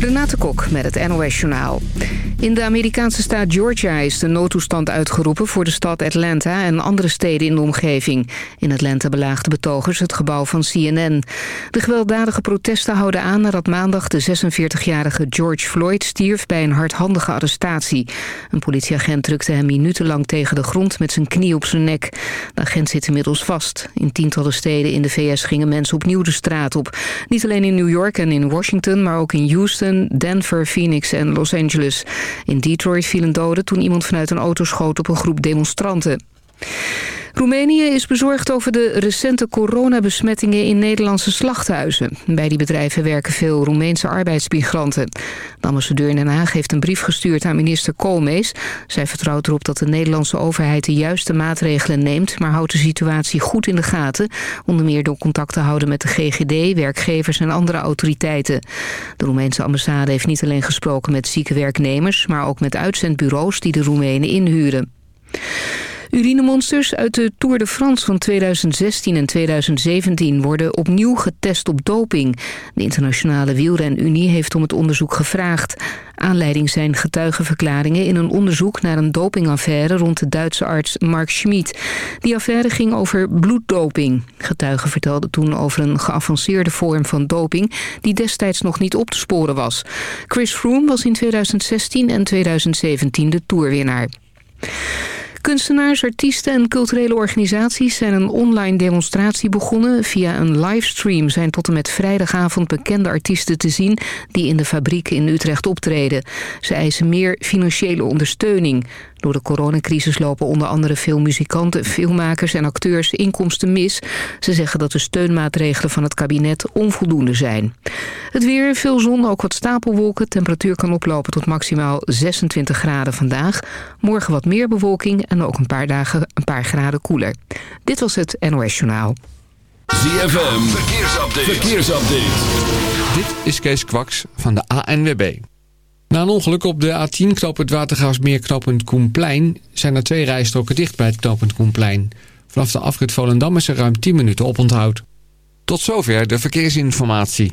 Renate Kok met het NOS Journaal. In de Amerikaanse staat Georgia is de noodtoestand uitgeroepen voor de stad Atlanta en andere steden in de omgeving. In Atlanta belaagden betogers het gebouw van CNN. De gewelddadige protesten houden aan nadat maandag de 46-jarige George Floyd stierf bij een hardhandige arrestatie. Een politieagent drukte hem minutenlang tegen de grond met zijn knie op zijn nek. De agent zit inmiddels vast. In tientallen steden in de VS gingen mensen opnieuw de straat op. Niet alleen in New York en in Washington, maar ook in Houston, Denver, Phoenix en Los Angeles. In Detroit vielen doden toen iemand vanuit een auto schoot op een groep demonstranten. Roemenië is bezorgd over de recente coronabesmettingen in Nederlandse slachthuizen. Bij die bedrijven werken veel Roemeense arbeidsmigranten. De ambassadeur in Den Haag heeft een brief gestuurd aan minister Koolmees. Zij vertrouwt erop dat de Nederlandse overheid de juiste maatregelen neemt... maar houdt de situatie goed in de gaten. Onder meer door contact te houden met de GGD, werkgevers en andere autoriteiten. De Roemeense ambassade heeft niet alleen gesproken met zieke werknemers... maar ook met uitzendbureaus die de Roemenen inhuren. Urinemonsters uit de Tour de France van 2016 en 2017 worden opnieuw getest op doping. De internationale wielrenunie heeft om het onderzoek gevraagd. Aanleiding zijn getuigenverklaringen in een onderzoek naar een dopingaffaire rond de Duitse arts Mark Schmid. Die affaire ging over bloeddoping. Getuigen vertelden toen over een geavanceerde vorm van doping die destijds nog niet op te sporen was. Chris Froome was in 2016 en 2017 de toerwinnaar. Kunstenaars, artiesten en culturele organisaties zijn een online demonstratie begonnen. Via een livestream zijn tot en met vrijdagavond bekende artiesten te zien... die in de fabriek in Utrecht optreden. Ze eisen meer financiële ondersteuning. Door de coronacrisis lopen onder andere veel muzikanten, filmmakers en acteurs inkomsten mis. Ze zeggen dat de steunmaatregelen van het kabinet onvoldoende zijn. Het weer, veel zon, ook wat stapelwolken. Temperatuur kan oplopen tot maximaal 26 graden vandaag. Morgen wat meer bewolking en ook een paar dagen een paar graden koeler. Dit was het NOS Journaal. ZFM, verkeersupdate. verkeersupdate. Dit is Kees Kwaks van de ANWB. Na een ongeluk op de A10 knooppunt Watergaasmeer knooppunt Koenplein... zijn er twee rijstroken dicht bij het knooppunt Koenplein. Vanaf de afrit Volendam is er ruim 10 minuten oponthoud. Tot zover de verkeersinformatie.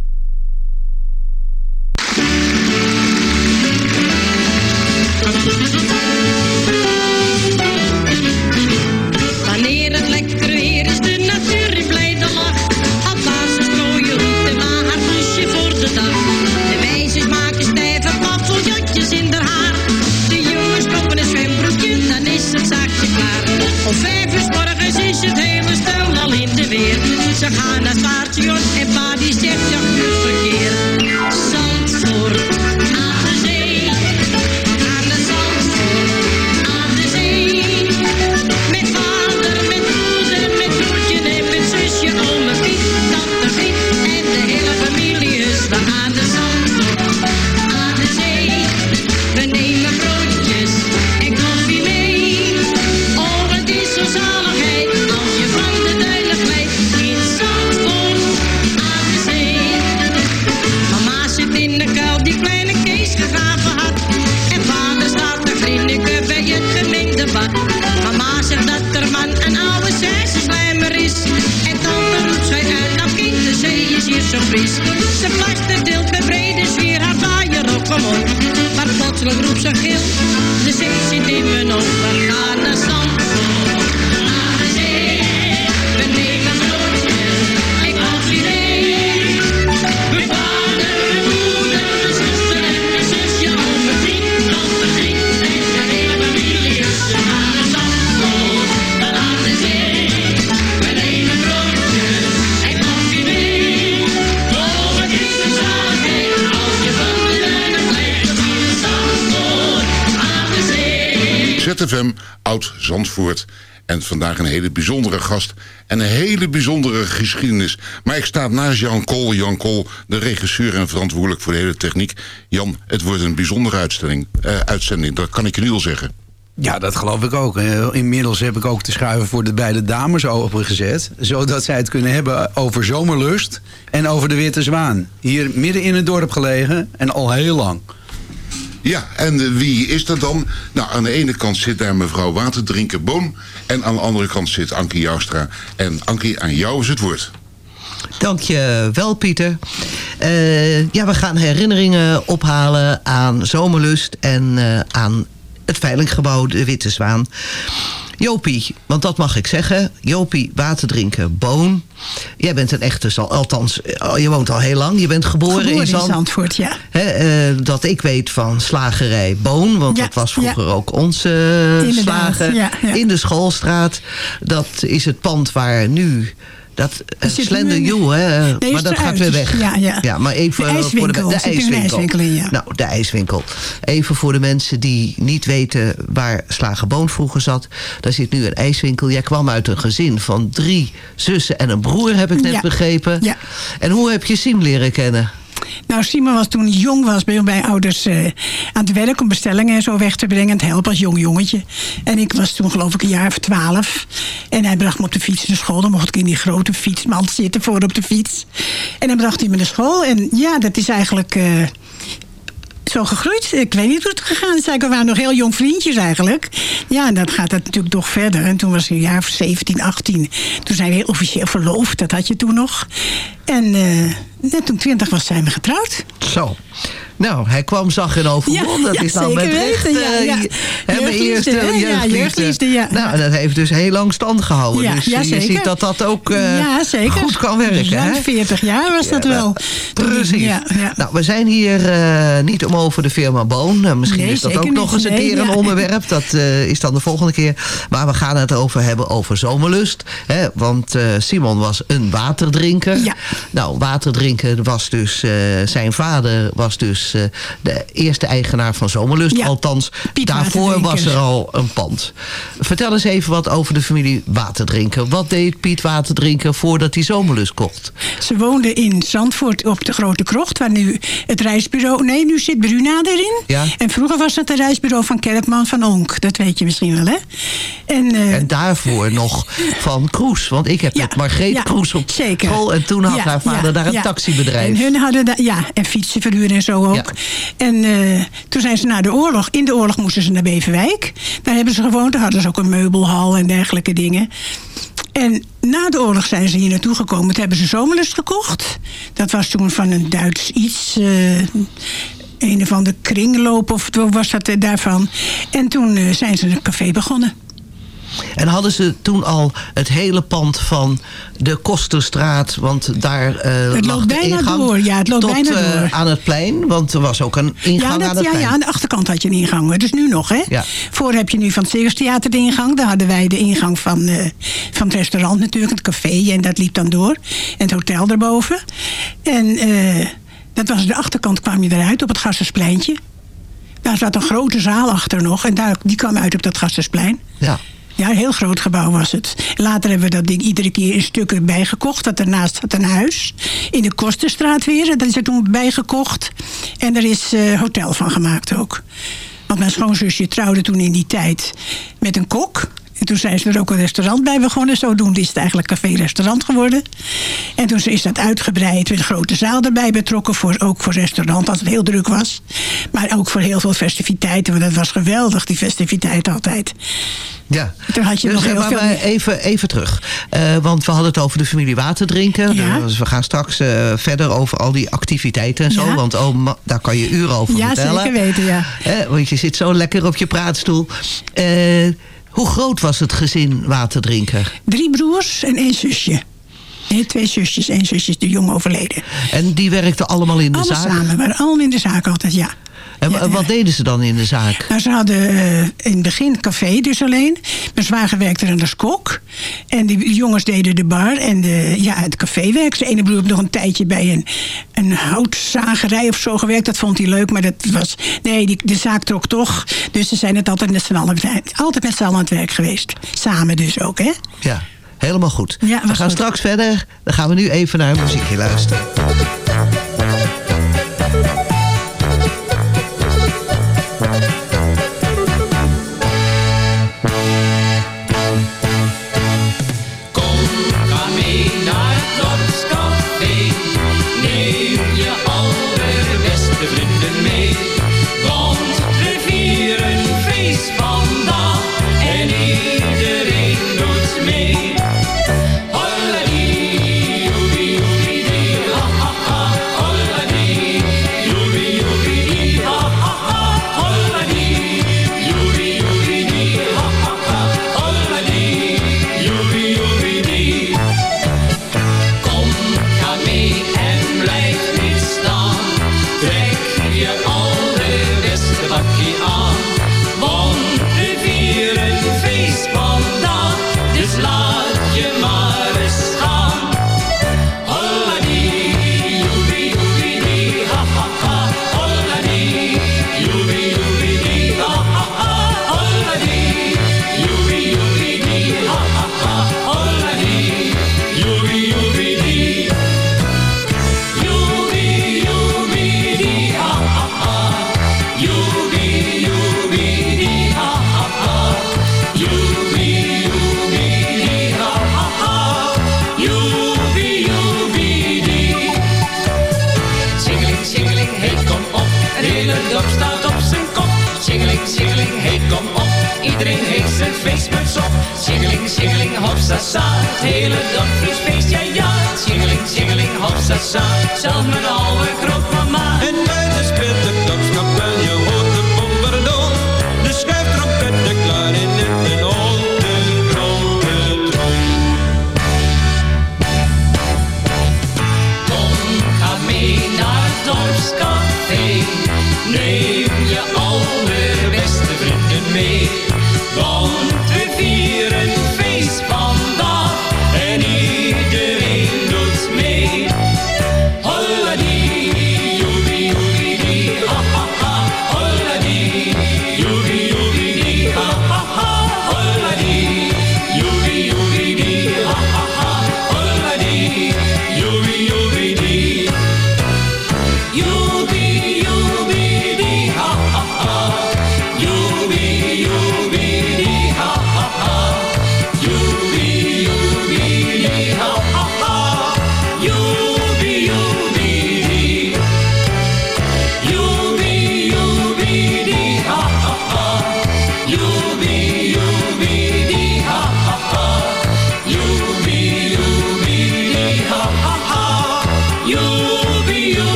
in de kuil die kleine Kees gegraven had. En vader staat te vriendelijke bij het gemengdebad. Mama zegt dat er man een oude slijmer is. En tante roept zij uit, dat kind, de zee is hier zo fris. Ze plaster deelt met brede sfeer haar vaaier op gewoon. Maar plotseling roept ze gil, de zee zit in mijn ogen, we gaan naar zand. ZFM Oud Zandvoort. En vandaag een hele bijzondere gast en een hele bijzondere geschiedenis. Maar ik sta naast Jan Kool. Jan Kool, de regisseur en verantwoordelijk voor de hele techniek. Jan, het wordt een bijzondere uitstelling, eh, uitzending. Dat kan ik je nu al zeggen. Ja, dat geloof ik ook. Eh, Inmiddels heb ik ook de schuiven voor de beide dames opengezet. Zodat zij het kunnen hebben over zomerlust en over de Witte Zwaan. Hier midden in het dorp gelegen en al heel lang. Ja, en eh, wie is dat dan? Nou, aan de ene kant zit daar mevrouw Waterdrinker Boom. En aan de andere kant zit Ankie Joustra. En Ankie, aan jou is het woord. Dank je wel, Pieter. Eh, ja, we gaan herinneringen ophalen aan Zomerlust en eh, aan het veilinggebouw De Witte Zwaan. Jopie, want dat mag ik zeggen. Jopie, waterdrinken, Boon. Jij bent een echte, althans, eh, je woont al heel lang. Je bent geboren, Geboren in Zand- Zandvoort, ja. Eh, dat ik weet van slagerij Boon. Want Ja, dat was vroeger ja. ook onze slager. ja. In de schoolstraat. Dat is het pand waar nu... Dat uh, Slender You, hè, Nee, maar dat gaat weer weg. Ja, ja. maar even De eh, voor de, ijswinkel. de ijswinkel. ijswinkel in, ja. Nou, de ijswinkel. Even voor de mensen die niet weten waar Slagerboon vroeger zat. Daar zit nu een ijswinkel. Jij kwam uit een gezin van drie zussen en een broer, heb ik net Ja. begrepen. Ja. En hoe heb je Siem leren kennen? Nou, Simon was toen jong was bij mijn ouders eh, aan het werk om bestellingen en zo weg te brengen. Het helpen als jong jongetje. En ik was toen geloof ik een jaar of twaalf. En hij bracht me op de fiets naar school. Dan mocht ik in die grote fietsmand zitten voor op de fiets. En dan bracht hij me naar school. En ja, dat is eigenlijk... eh, zo gegroeid. Ik weet niet hoe het gegaan is. We waren nog heel jong vriendjes eigenlijk. Ja, en dan gaat dat natuurlijk toch verder. En toen was hij een jaar of 17, 18. Toen zijn we heel officieel verloofd. Dat had je toen nog. En eh, net toen 20 was, zijn we getrouwd. Zo. Nou, hij kwam, zag en overwon. Ja, dat ja, is nou met recht. weten, ja, eh, ja. hè, mijn Jeugdliefde? Ja, jeugdliefde. ja. Nou, dat heeft dus heel lang stand gehouden. Ja, dus ja, je zeker. ziet dat dat ook ja, zeker. goed kan werken. Ruim hè? 40 jaar was dat Ja, wel. Precies. Ja, ja. Nou, we zijn hier eh, niet om over de firma Boon. Misschien Nee, is dat ook nog niet. eens een Nee, keer een ja. onderwerp. Dat is dan de volgende keer. Maar we gaan het over hebben over zomerlust. Hè? Want Simon was een waterdrinker. Nou, waterdrinken was dus... eh, zijn vader was dus eh, de eerste eigenaar van Zomerlust. Ja, Althans, Piet daarvoor was er al een pand. Vertel eens even wat over de familie Waterdrinker. Wat deed Piet Waterdrinker voordat hij Zomerlust kocht? Ze woonde in Zandvoort op de Grote Krocht, waar nu het reisbureau... Nee, nu zit Bruna erin. Ja. En vroeger was het het reisbureau van Kerkman van Onk. Dat weet je misschien wel, hè? En, eh, En daarvoor nog van Kroes. Want ik heb Ja, met Margreet ja, Kroes op zeker. school. En toen had Haar vader daar een taxibedrijf. En hun hadden daar, ja, en fietsen verhuren en zo ook. En eh, toen zijn ze na de oorlog, in de oorlog moesten ze naar Beverwijk. Daar hebben ze gewoond, daar hadden ze ook een meubelhal en dergelijke dingen. En na de oorlog zijn ze hier naartoe gekomen. Toen hebben ze zomerlust gekocht. Dat was toen van een Duits iets. eh, een of andere kringloop of wat was dat eh, daarvan. En toen zijn ze een café begonnen. En hadden ze toen al het hele pand van de Kosterstraat... want daar eh Het lag loopt bijna ingang door, ja, het loopt tot, bijna eh, door. aan het plein. Want er was ook een ingang Ja, aan dat, het ja, plein. ja, aan de achterkant had je een ingang. hoor. Dus nu nog, hè? Ja. Voor heb je nu van het Circustheater de ingang. Daar hadden wij de ingang van, eh, van het restaurant natuurlijk. Het café en dat liep dan door. En het hotel erboven. En dat was de achterkant kwam je eruit op het Gasserspleintje. Daar zat een grote zaal achter nog. En daar, die kwam uit op dat Gassersplein. Ja. Ja, heel groot gebouw was het. Later hebben we dat ding iedere keer in stukken bijgekocht. Want daarnaast zat een huis. In de Kosterstraat weer. Dat is er toen bijgekocht. En er is eh, hotel van gemaakt ook. Want mijn schoonzusje trouwde toen in die tijd met een kok. En toen zijn ze er ook een restaurant bij begonnen. Zodoende is het eigenlijk café-restaurant geworden. En toen is dat uitgebreid. Met een grote zaal erbij betrokken. Voor, ook voor restaurant als het heel druk was. Maar ook voor heel veel festiviteiten. Want dat was geweldig, die festiviteit altijd. Ja. Toen had je Dus, nog heel maar veel... even, even terug. Eh, want we hadden het over de familie Waterdrinken. Ja. Dus we gaan straks eh, verder over al die activiteiten en zo. Ja. Want oh, daar kan je uren over Ja, vertellen. zeker weten, ja. Eh, want je zit zo lekker op je praatstoel. Eh, hoe groot was het gezin Waterdrinken? Drie broers en één zusje. Nee, twee zusjes, één zusje is de jong overleden. En die werkten allemaal in de Allemaal zaak? samen, maar allemaal in de zaak altijd, ja. En wa- wat deden ze dan in de zaak? Nou, ze hadden eh, in het begin café dus alleen. Mijn zwager werkte er als kok. En die jongens deden de bar en de, ja, het caféwerk. Zijn ene broer heeft nog een tijdje bij een, een houtzagerij of zo gewerkt. Dat vond hij leuk, maar dat was... Nee, die, de zaak trok toch. Dus ze zijn het altijd met z'n allen, altijd met z'n allen aan het werk geweest. Samen dus ook, hè? Ja, helemaal goed. Ja, we gaan goed. straks verder. Dan gaan we nu even naar muziekje luisteren. Hele dorp staat op zijn kop. Singeling, singeling, hey, kom op. Iedereen heeft zijn feestmuts op. Singeling, singeling, hopsasa. Het hele dorp is feest, ja, ja. Singeling, singeling, hopsasa. Zelf met oude grootmama. En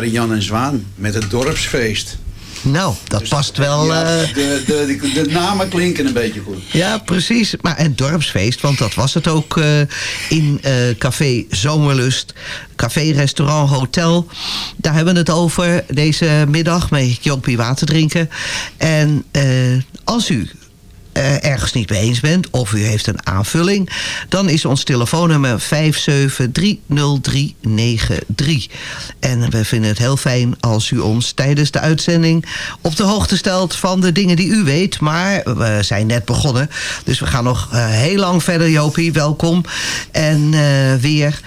waren Jan en Zwaan met het dorpsfeest. Nou, dat past wel... Ja, eh, de, de, de, de namen klinken een beetje goed. Ja, precies. Maar en dorpsfeest, want dat was het ook eh, in eh, Café Zomerlust. Café, restaurant, hotel. Daar hebben we het over deze middag met Jopie water drinken. En als u eh, ergens niet mee eens bent of u heeft een aanvulling... dan is ons telefoonnummer 5730393. En we vinden het heel fijn als u ons tijdens de uitzending... op de hoogte stelt van de dingen die u weet. Maar we zijn net begonnen, dus we gaan nog eh, heel lang verder, Jopie. Welkom. En eh, weer...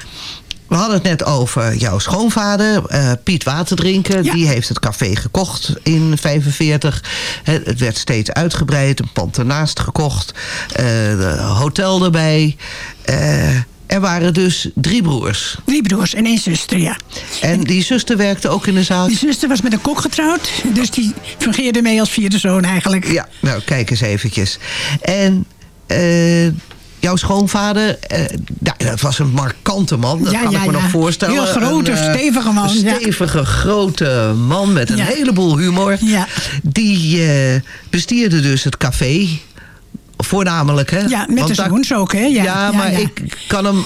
We hadden het net over jouw schoonvader, eh, Piet Waterdrinken. Die heeft het café gekocht in 45. Hè, Het werd steeds uitgebreid, een pand ernaast gekocht. de hotel erbij. Eh, er waren dus drie broers. Drie broers en één zuster, ja. En die zuster werkte ook in de zaak? Die zuster was met een kok getrouwd. Dus die fungeerde mee als vierde zoon eigenlijk. Ja, nou kijk eens eventjes. En jouw schoonvader, eh, dat was een markante man. Dat Ja, kan ja, ik me ja. nog voorstellen. Heel grote, Een, eh, stevige man, Een stevige, grote man met een heleboel humor. Ja. Die eh, bestierde dus het café. Voornamelijk, hè? Ja, met Want de zoons ook, hè? Ja, maar ik kan hem...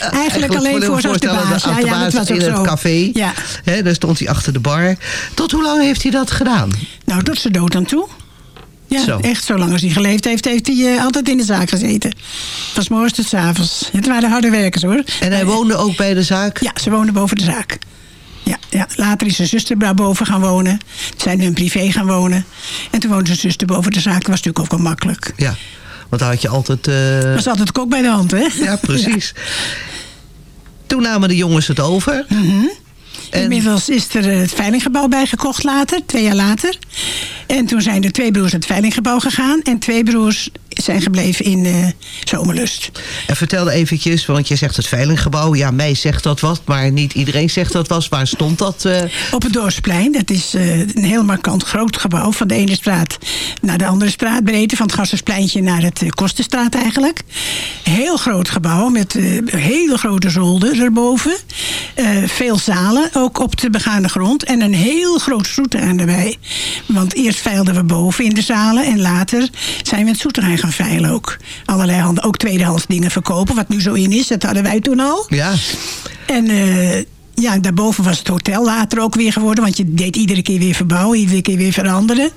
Eigenlijk alleen voor als de voorstellen, baas. Ja, dat was in het zo. café. Ja. Daar stond hij achter de bar. Tot hoe lang heeft hij dat gedaan? Nou, tot zijn dood aan toe. Ja, Zo. echt zolang als hij geleefd heeft, heeft hij eh, altijd in de zaak gezeten. Van morgens tot avonds. Het waren harde werkers hoor. En hij woonde ook bij de zaak? Ja, ze woonden boven de zaak. Ja, ja. Later is zijn zuster daarboven gaan wonen. Ze zijn hun privé gaan wonen. En toen woonde zijn zuster boven de zaak. Dat was natuurlijk ook wel makkelijk. Ja, want daar had je altijd... eh, was altijd kok bij de hand, hè? Ja, precies. Toen namen de jongens het over. Mhm. Inmiddels is er het veilinggebouw bijgekocht later, twee jaar later. En toen zijn er twee broers naar het veilinggebouw gegaan. En twee broers zijn gebleven in eh Zomerlust. En vertelde eventjes, want je zegt het veilinggebouw. Ja, mij zegt dat wat, maar niet iedereen zegt dat was. Waar stond dat? eh? Op het Dorpsplein. Dat is eh, een heel markant groot gebouw. Van de ene straat naar de andere straat. Breedte van het Gasserspleintje naar het Kostenstraat eigenlijk. Heel groot gebouw met hele grote zolder erboven. Veel zalen, ook op de begane grond. En een heel groot zoeterrein erbij. Want eerst veilden we boven in de zalen. En later zijn we het zoeterrein gaan veilen ook. Allerlei handen, ook tweedehands dingen verkopen. Wat nu zo in is, dat hadden wij toen al. Ja. En eh, ja, daarboven was het hotel later ook weer geworden. Want je deed iedere keer weer verbouwen, iedere keer weer veranderen.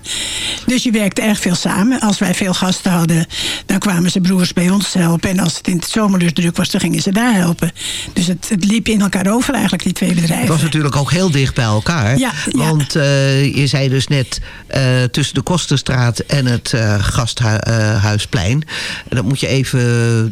Dus je werkte erg veel samen. Als wij veel gasten hadden, dan kwamen ze broers bij ons helpen. En als het in het zomerlust druk was, dan gingen ze daar helpen. Dus het, het liep in elkaar over eigenlijk, die twee Het bedrijven. was natuurlijk ook heel dicht bij elkaar. Ja, ja. Want eh, je zei dus net eh, tussen de Kostenstraat en het eh, Gasthuisplein. Dat moet je even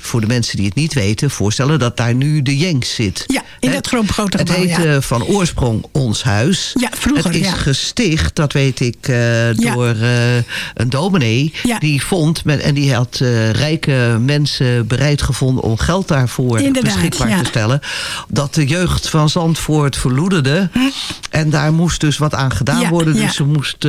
voor de mensen die het niet weten voorstellen dat daar nu de Jenks zit. Ja, in Hè? dat grote, grote Het gebouw, ja. eh, van oorsprong Ons Huis. Ja, vroeger, Het is ja. gesticht, dat weet ik, eh, door eh, een dominee. Ja. Die vond, met, en die had eh, rijke mensen bereid gevonden om geld daarvoor Inderdaad, beschikbaar te stellen. Dat de jeugd van Zandvoort verloederde. En daar moest dus wat aan gedaan worden. Dus ze moest...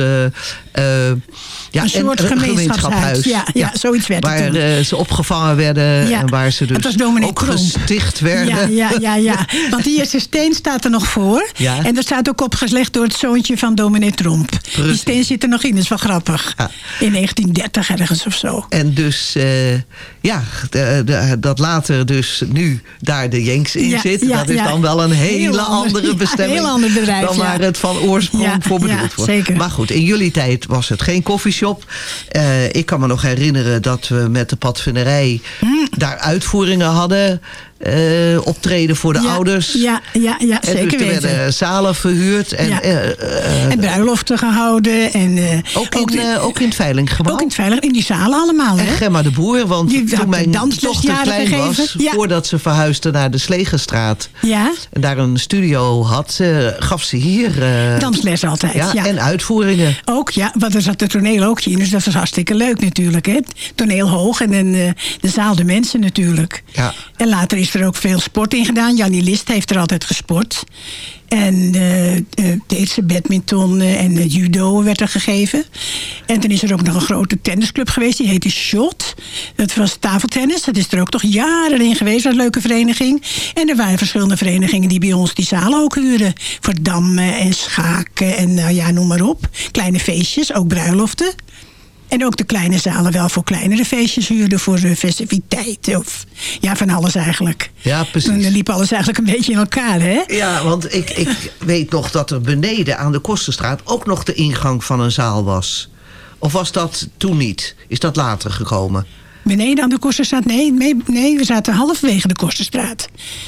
ja, Een soort en- gemeenschapshuis. Ja, ja, zoiets werd Waar ze opgevangen werden en waar ze dus ook gesticht werden. Ja, ja, ja, ja. Want die eerste steen staat er nog voor. Ja. En dat staat ook opgeslegd door het zoontje van dominee Tromp. Die steen zit er nog in, dat is wel grappig. Ja. In 1930 ergens of zo. En dus, eh, ja, de- de- dat later dus nu daar de Jenks in Ja, zit. dat is dan wel een hele Heel andere bestemming. heel ander bedrijf, Dan waar het van oorsprong voor bedoeld wordt. zeker. Maar goed, in jullie tijd was het geen koffieshop. Eh, ik kan me nog herinneren dat we met de padvinderij daar uitvoeringen hadden. eh, optreden voor de. Ja, ouders. Ja, ja, ja En zeker dus er weten. werden zalen verhuurd. En, Ja. eh, eh, en bruiloften gehouden. En, eh, ook, in, de- ook in het veilinggebouw. ook in het veilig, in die zalen allemaal. En Hè? Gemma de Boer, want Die toen mijn dochter klein was... Ja. voordat ze verhuisde naar de Slegenstraat... Ja, en daar een studio had, gaf ze hier... dansles altijd. ja, en uitvoeringen. Ook, ja, want er zat de toneel ook in. Dus dat was hartstikke leuk natuurlijk. Hè? Toneel hoog en eh, de zaal de mensen natuurlijk. Ja. En later is er ook veel sport in gedaan. Jannie List heeft er altijd gesport. En deed ze badminton eh, en judo werd er gegeven. En toen is er ook nog een grote tennisclub geweest. Die heette Shot. Dat was tafeltennis. Dat is er ook nog jaren in geweest. Dat een leuke vereniging. En er waren verschillende verenigingen die bij ons die zalen ook huurden. Voor dammen en schaken en nou ja, noem maar op. Kleine feestjes, ook bruiloften. En ook de kleine zalen wel voor kleinere feestjes huurden. Voor festiviteiten of ja, van alles eigenlijk. Ja, precies. Dan liep alles eigenlijk een beetje in elkaar, hè? Ja, want ik, ik weet nog dat er beneden aan de Kostenstraat... ook nog de ingang van een zaal was. Of was dat toen niet? Is dat later gekomen? Beneden aan de Kosterstraat? Nee, nee, nee, we zaten halverwege de Kosterstraat.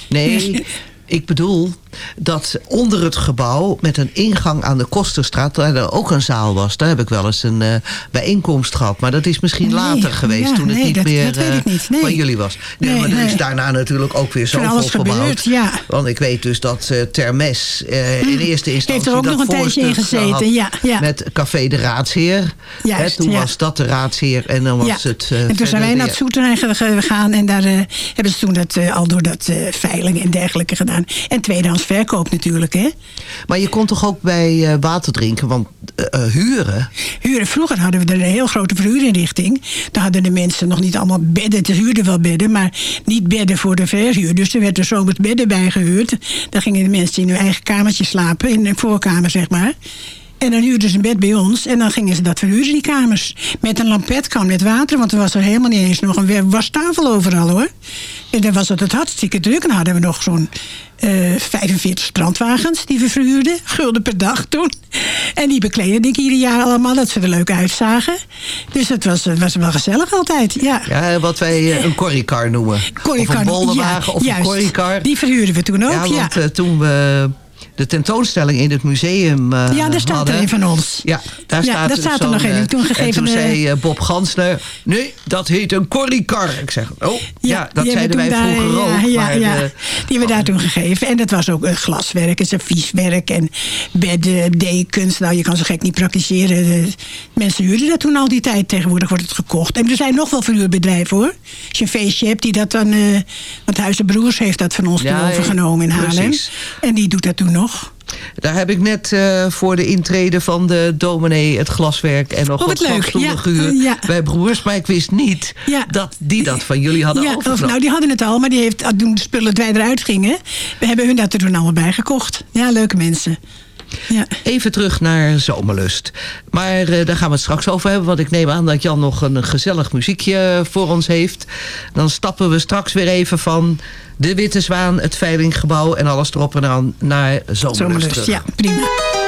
Nee, Dus- ik bedoel... dat onder het gebouw met een ingang aan de Kosterstraat... daar er ook een zaal was. Daar heb ik wel eens een eh, bijeenkomst gehad. Maar dat is misschien Nee, later geweest ja, toen het nee, niet dat- meer dat weet ik eh, niet, nee. van jullie was. Nee, maar er is daarna natuurlijk ook weer Van zoveel alles gebouwd. ja. Want ik weet dus dat eh, Termes in eerste instantie... Heeft er ook nog een tijdje in gezeten, had ja, ja. Met Café de Raadsheer. Juist, Hè, toen was dat de raadsheer en dan was het... en toen zijn wij naar het ge- gegaan en daar hebben ze toen dat, al door dat veiling en dergelijke gedaan. En tweedehands verkoop natuurlijk, hè? Maar je kon toch ook bij eh, water drinken, want eh, eh, huren... Huren. Vroeger hadden we er een heel grote verhuurinrichting. Daar hadden de mensen nog niet allemaal bedden. Ze huurden wel bedden, maar niet bedden voor de verhuur. Dus er werden zomers bedden bij gehuurd. Daar gingen de mensen in hun eigen kamertje slapen, in de voorkamer zeg maar. En dan huurden ze een bed bij ons en dan gingen ze dat verhuren, die kamers. Met een lampetkan met water, want er was er helemaal niet eens nog een wastafel overal hoor. En dan was het het hartstikke druk. En dan hadden we nog zo'n eh 45 strandwagens die we verhuurden. Gulden per dag toen. En die bekleden ik ieder jaar allemaal dat ze er leuk uitzagen. Dus het was, was wel gezellig altijd, ja. Ja, wat wij eh, een corriecar noemen. Of een bolderwagen ja, of een. Die verhuurden we toen ook, ja. ja. Want eh, toen we de tentoonstelling in het museum eh Ja, daar staat hadden, er een van ons. Ja, daar Ja, staat, daar staat er nog een. eh, Toen gegeven en toen de- zei eh, Bob Gansner... Nee, dat heet een corriecar. Ik zeg, oh, ja, dat zeiden wij vroeger ook. Ja, ja, de- die hebben we daar toen gegeven. En dat was ook eh, glaswerk en servieswerk en bedden, dekens. Nou, je kan zo gek niet praktiseren. De mensen huurden dat toen al die tijd. Tegenwoordig wordt het gekocht. En er zijn nog wel verhuurbedrijven hoor. Als je een feestje hebt die dat dan... eh want Huizen Broers heeft dat van ons toen overgenomen in Haarlem. precies. En die doet dat toen nog. Daar heb ik net eh, voor de intrede van de dominee het glaswerk en nog Oh, wat wat leuk. Ja, ja. bij broers. Maar ik wist niet dat die dat van jullie hadden Ja, of, nou, die hadden het al, maar die heeft, toen de spullen dat wij eruit gingen... we hebben hun dat er toen allemaal bij gekocht. Ja, leuke mensen. Ja. Even terug naar Zomerlust. Maar eh, daar gaan we het straks over hebben. Want ik neem aan dat Jan nog een gezellig muziekje voor ons heeft. Dan stappen we straks weer even van de Witte Zwaan, het Veilinggebouw... en alles erop en aan naar Zomerlust, Zomerlust, terug. ja, prima.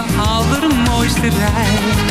De allermooiste reis.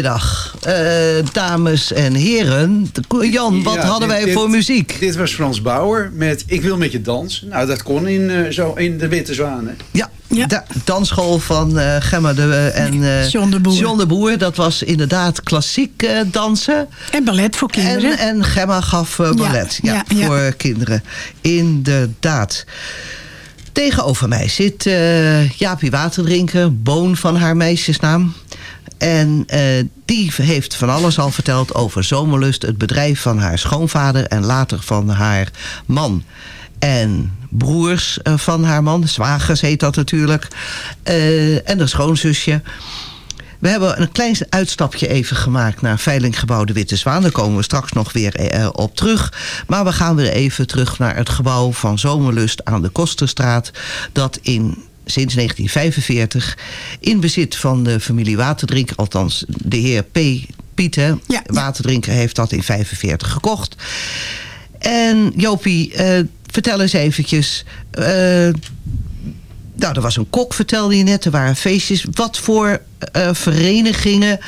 Goedemiddag, eh, dames en heren. Jan, wat Ja, hadden dit- wij dit- voor muziek? Dit was Frans Bauer met Ik wil met je dansen. Nou, dat kon in, eh, zo in de Witte Zwaan. Hè? Ja, de dansschool van eh, Gemma de, en eh, John de Boer. John de Boer. Dat was inderdaad klassiek eh, dansen. En ballet voor kinderen. En, en Gemma gaf eh, ballet ja, ja, ja. voor kinderen. Inderdaad. Tegenover mij zit eh Jaapie Waterdrinker, Boon van haar meisjesnaam. En eh, die heeft van alles al verteld over Zomerlust, het bedrijf van haar schoonvader en later van haar man. En broers eh, van haar man, zwagers heet dat natuurlijk. Eh, en de schoonzusje. We hebben een klein uitstapje even gemaakt naar Veilinggebouw de Witte Zwaan. Daar komen we straks nog weer op terug. Maar we gaan weer even terug naar het gebouw van Zomerlust aan de Kosterstraat. Dat in sinds 1945 in bezit van de familie Waterdrinker. Althans, de heer P. Piet, Waterdrinker, heeft dat in 45 gekocht. En Jopie, eh, vertel eens eventjes... eh, nou, er was een kok, vertelde je net. Er waren feestjes. Wat voor eh, verenigingen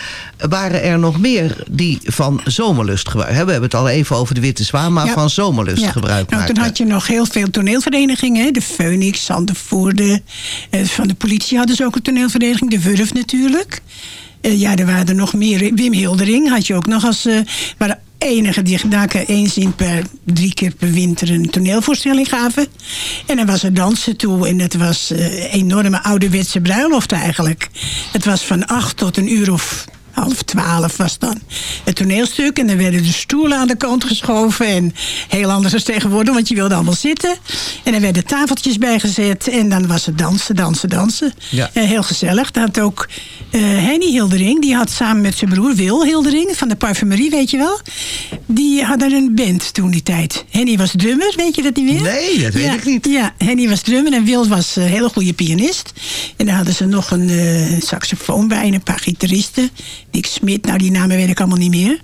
waren er nog meer die van zomerlust gebruik? We hebben het al even over de Witte Zwaan, maar Ja. van zomerlust Ja. gebruik nou. Toen had je nog heel veel toneelverenigingen. De Phoenix, Zandervoorde. Eh, van de politie hadden ze ook een toneelvereniging. De Wurf natuurlijk. Eh, ja, er waren er nog meer. Wim Hildering had je ook nog als... waren enige die daken eens in per drie keer per winter een toneelvoorstelling gaven. En dan was er dansen toe en het was eh enorme ouderwetse bruiloft eigenlijk. Het was van acht tot een uur of half twaalf was dan het toneelstuk. En dan werden de stoelen aan de kant geschoven. En heel anders dan tegenwoordig, want je wilde allemaal zitten. En er werden tafeltjes bijgezet. En dan was het dansen, dansen, dansen. Ja. Eh, heel gezellig. Dat had ook Henny Hildering. Die had samen met zijn broer Wil Hildering van de parfumerie, weet je wel. Die hadden een band toen die tijd. Henny was drummer, weet je dat niet meer? Nee, dat weet Ja, ik niet. Ja, Henny was drummer en Wil was een hele goede pianist. En dan hadden ze nog een eh, saxofoon bij en een paar gitaristen. Dick Smit, nou die namen weet ik allemaal niet meer.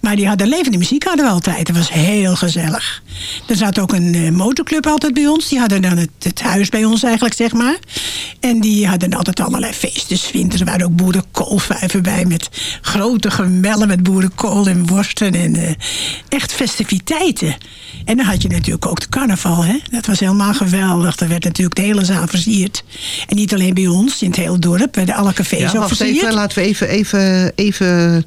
Maar die hadden levende muziek hadden we altijd. Het was heel gezellig. Er zat ook een eh, motorclub altijd bij ons. Die hadden dan het, het huis bij ons eigenlijk, zeg maar. En die hadden altijd allerlei feesten. 's winters waren ook boerenkoolvijven bij. Met grote gemellen met boerenkool en worsten. En eh, echt festiviteiten. En dan had je natuurlijk ook de carnaval. Hè? Dat was helemaal geweldig. Er werd natuurlijk de hele zaal versierd. En niet alleen bij ons, in het hele dorp. Werden alle cafés Ja, ook wacht versierd. even, laten we even, even, even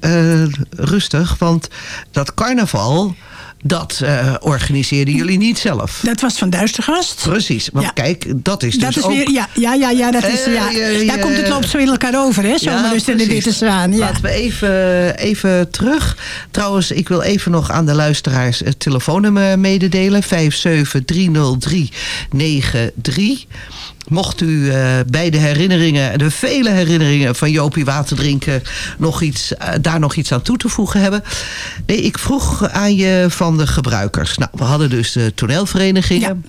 eh, rustig. Want dat carnaval, dat eh, organiseerden jullie niet zelf. Dat was van Duistergast. Precies, want Ja. kijk, dat is dat dus is ook... weer, ja, ja, ja, ja, dat is, Eh, ja. je- Daar komt het loopt zo in elkaar over, hè? Zomerlust en de. Witte Zwaan. Ja. Laten we even, even terug. Trouwens, ik wil even nog aan de luisteraars het telefoonnummer mededelen. 5730393. Mocht u eh, bij de herinneringen, de vele herinneringen van Jopie Waterdrinken... Nog iets, eh, daar nog iets aan toe te voegen hebben. Nee, ik vroeg aan je van de gebruikers. Nou, we hadden dus de toneelverenigingen.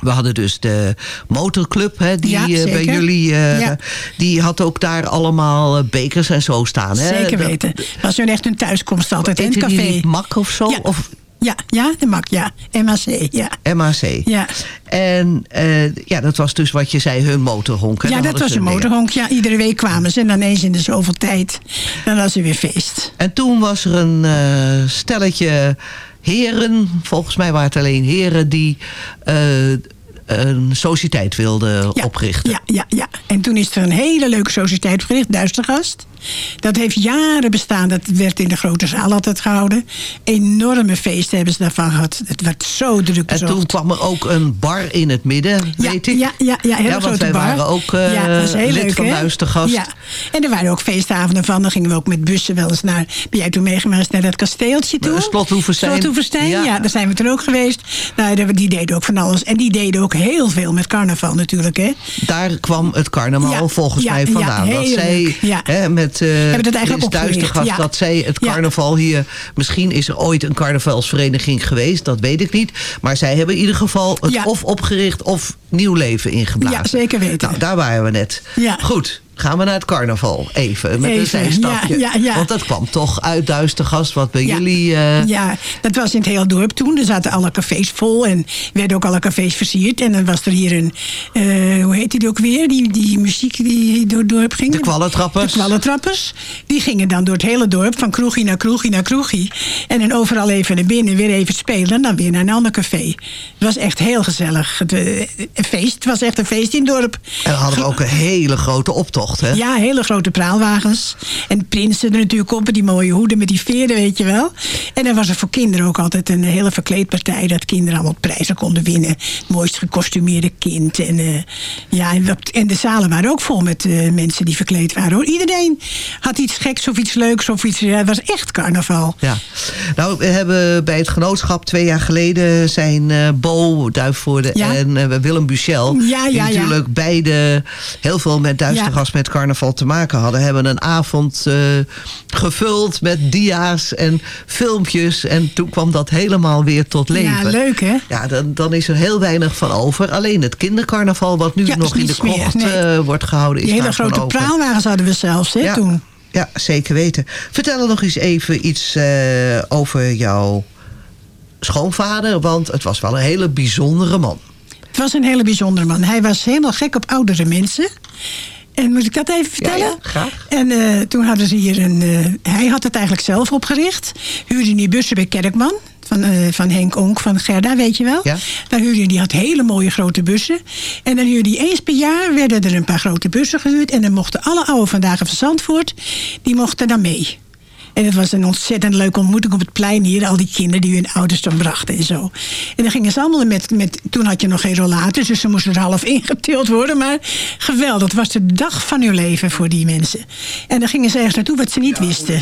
We hadden dus de motorclub, hè, die Ja, eh, bij jullie... Ja. Die had ook daar allemaal bekers en zo staan. Hè? Zeker Dat- weten. Was hun echt hun thuiskomst altijd in het café. Mak of zo? Ja. Of Ja, ja, de MAC, ja. MAC, ja. MAC? Ja. En eh, ja, dat was dus wat je zei, hun motorhonk. hè? Ja, dat was een motorhonk. Ja, iedere week kwamen ze. En dan eens in de zoveel tijd. Dan was er weer feest. En toen was er een eh, stelletje heren, volgens mij waren het alleen heren... die eh, een sociëteit wilden oprichten. Ja, ja, ja. En toen is er een hele leuke sociëteit opgericht, Duistergast. Dat heeft jaren bestaan. Dat werd in de grote zaal altijd gehouden. Enorme feesten hebben ze daarvan gehad. Het werd zo druk En toen kwam er ook een bar in het midden, Ja, weet ik. ja, ja, ja, want grote wij bar. waren ook Ja, heel lid leuk, van? Duistergast. Ja. En er waren ook feestavonden van. Dan gingen we ook met bussen wel eens naar... Ben jij toen meegemaakt naar dat kasteeltje toe? Slot Hoevenstein. Slot Hoevenstein, Ja. ja. Daar zijn we toen ook geweest. Nou, daar- die deden ook van alles. En die deden ook heel veel met carnaval natuurlijk, hè? Daar kwam het carnaval Ja, volgens ja, mij vandaan. dat zij hè, met Hebben dat eigenlijk Prins opgericht, Duistergast, ja. dat zij het carnaval hier... Misschien is er ooit een carnavalsvereniging geweest, dat weet ik niet. Maar zij hebben in ieder geval het of opgericht of nieuw leven ingeblazen. Ja, zeker weten. Nou, daar waren we net. Ja. Goed, gaan we naar het carnaval. Even, met een zijstapje. ja, ja, ja. Want dat kwam toch uit Duistergast, wat bij jullie... eh, Ja, dat was in het hele dorp toen. Er zaten alle cafés vol en werden ook alle cafés versierd. En dan was er hier een, eh, hoe heet die ook weer? Die, die muziek die door het dorp ging. De kwallentrappers. De kwallentrappers. Die gingen dan door het hele dorp, van kroegie naar kroegie naar kroegie. En dan overal even naar binnen, weer even spelen. En dan weer naar een ander café. Het was echt heel gezellig. Het, eh, een feest. Het was echt een feest in het dorp. En we hadden ook een hele grote optocht, hè? Ja, hele grote praalwagens. En prinsen er natuurlijk op die mooie hoeden met die veren, weet je wel. En dan was er voor kinderen ook altijd een hele verkleedpartij... dat kinderen allemaal prijzen konden winnen. Het mooist gekostumeerde kind. En, eh, ja, en, de zalen waren ook vol met eh, mensen die verkleed waren. Hoor. Iedereen had iets geks of iets leuks of iets... ja, het was echt carnaval. Ja. Nou, we hebben bij het genootschap twee jaar geleden zijn eh Bo Duifvoorde Ja. en Willem Buchel... Ja, natuurlijk beide heel veel met Duistergast met carnaval te maken hadden... hebben een avond eh, gevuld met dia's en filmpjes. En toen kwam dat helemaal weer tot leven. Ja, leuk hè? Ja, dan, dan is er heel weinig van over. Alleen het kindercarnaval, wat nu Ja, nog in de krocht nee. eh, wordt gehouden, is Die hele grote open. praalwagens hadden we zelfs hè, Ja. toen. Ja, zeker weten. Vertel er nog eens even iets eh, over jouw schoonvader. Want het was wel een hele bijzondere man. Het was een hele bijzondere man. Hij was helemaal gek op oudere mensen. En moet ik dat even vertellen? Ja, ja, graag. En eh, toen hadden ze hier een... eh, hij had het eigenlijk zelf opgericht. Huurde die bussen bij Kerkman. Van, eh, van Henk Onk van Gerda, weet je wel. Ja. Daar huurde die had hele mooie grote bussen. En dan huurde hij eens per jaar, werden er een paar grote bussen gehuurd. En dan mochten alle oude vandaag van Zandvoort, die mochten dan mee. En het was een ontzettend leuke ontmoeting op het plein hier. Al die kinderen die hun ouders dan brachten en zo. En dan gingen ze allemaal met... met toen had je nog geen rollators, dus ze moesten er half ingetild worden. Maar geweldig, het was de dag van hun leven voor die mensen. En dan gingen ze ergens naartoe wat ze niet wisten.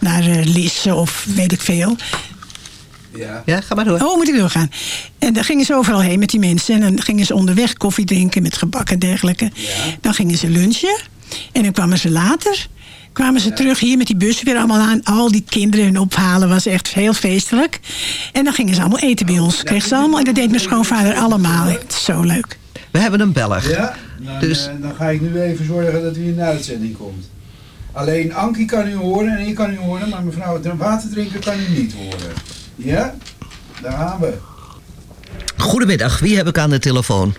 Naar eh, Lisse of weet ik veel. Ja. Ja, ga maar door. Oh, moet ik doorgaan. En dan gingen ze overal heen met die mensen. En dan gingen ze onderweg koffie drinken met gebak en dergelijke. Dan gingen ze lunchen. En dan kwamen ze later. Kwamen ze terug hier met die bussen weer allemaal aan. Al die kinderen hun ophalen was echt heel feestelijk. En dan gingen ze allemaal eten bij ons. Kregen ze allemaal. En dat deed mijn schoonvader allemaal. Het is zo leuk. We hebben een Belg. Ja? Dan, Dus- eh, dan ga ik nu even zorgen dat u in de uitzending komt. Alleen Ankie kan u horen en ik kan u horen, maar mevrouw het water drinken kan u niet horen. Ja? Daar gaan we. Goedemiddag, wie heb ik aan de telefoon?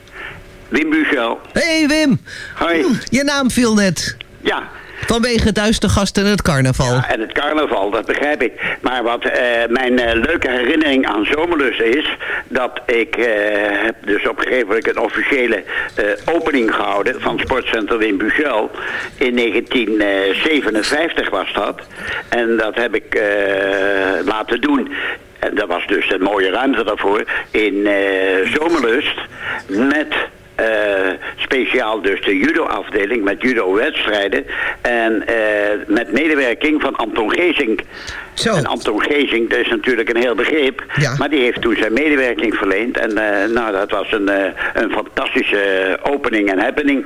Wim Buchel. Hey Wim, Hoi. je naam viel net. Ja. Vanwege Duistergast en het carnaval. Ja, en het carnaval, dat begrijp ik. Maar wat eh, mijn eh, leuke herinnering aan Zomerlust is... dat ik eh, heb dus op een gegeven moment een officiële opening gehouden... van Sportcentrum Wim Buchel. In 1957 was dat. En dat heb ik laten doen... En dat was dus een mooie ruimte daarvoor. In eh, Zomerlust met... eh, speciaal dus de judo-afdeling met judo-wedstrijden. En eh, met medewerking van Anton Geesink. Zo. En Anton Geesink, dat is natuurlijk een heel begrip. Ja. Maar die heeft toen zijn medewerking verleend. En eh, nou, dat was een, eh, een fantastische opening en happening.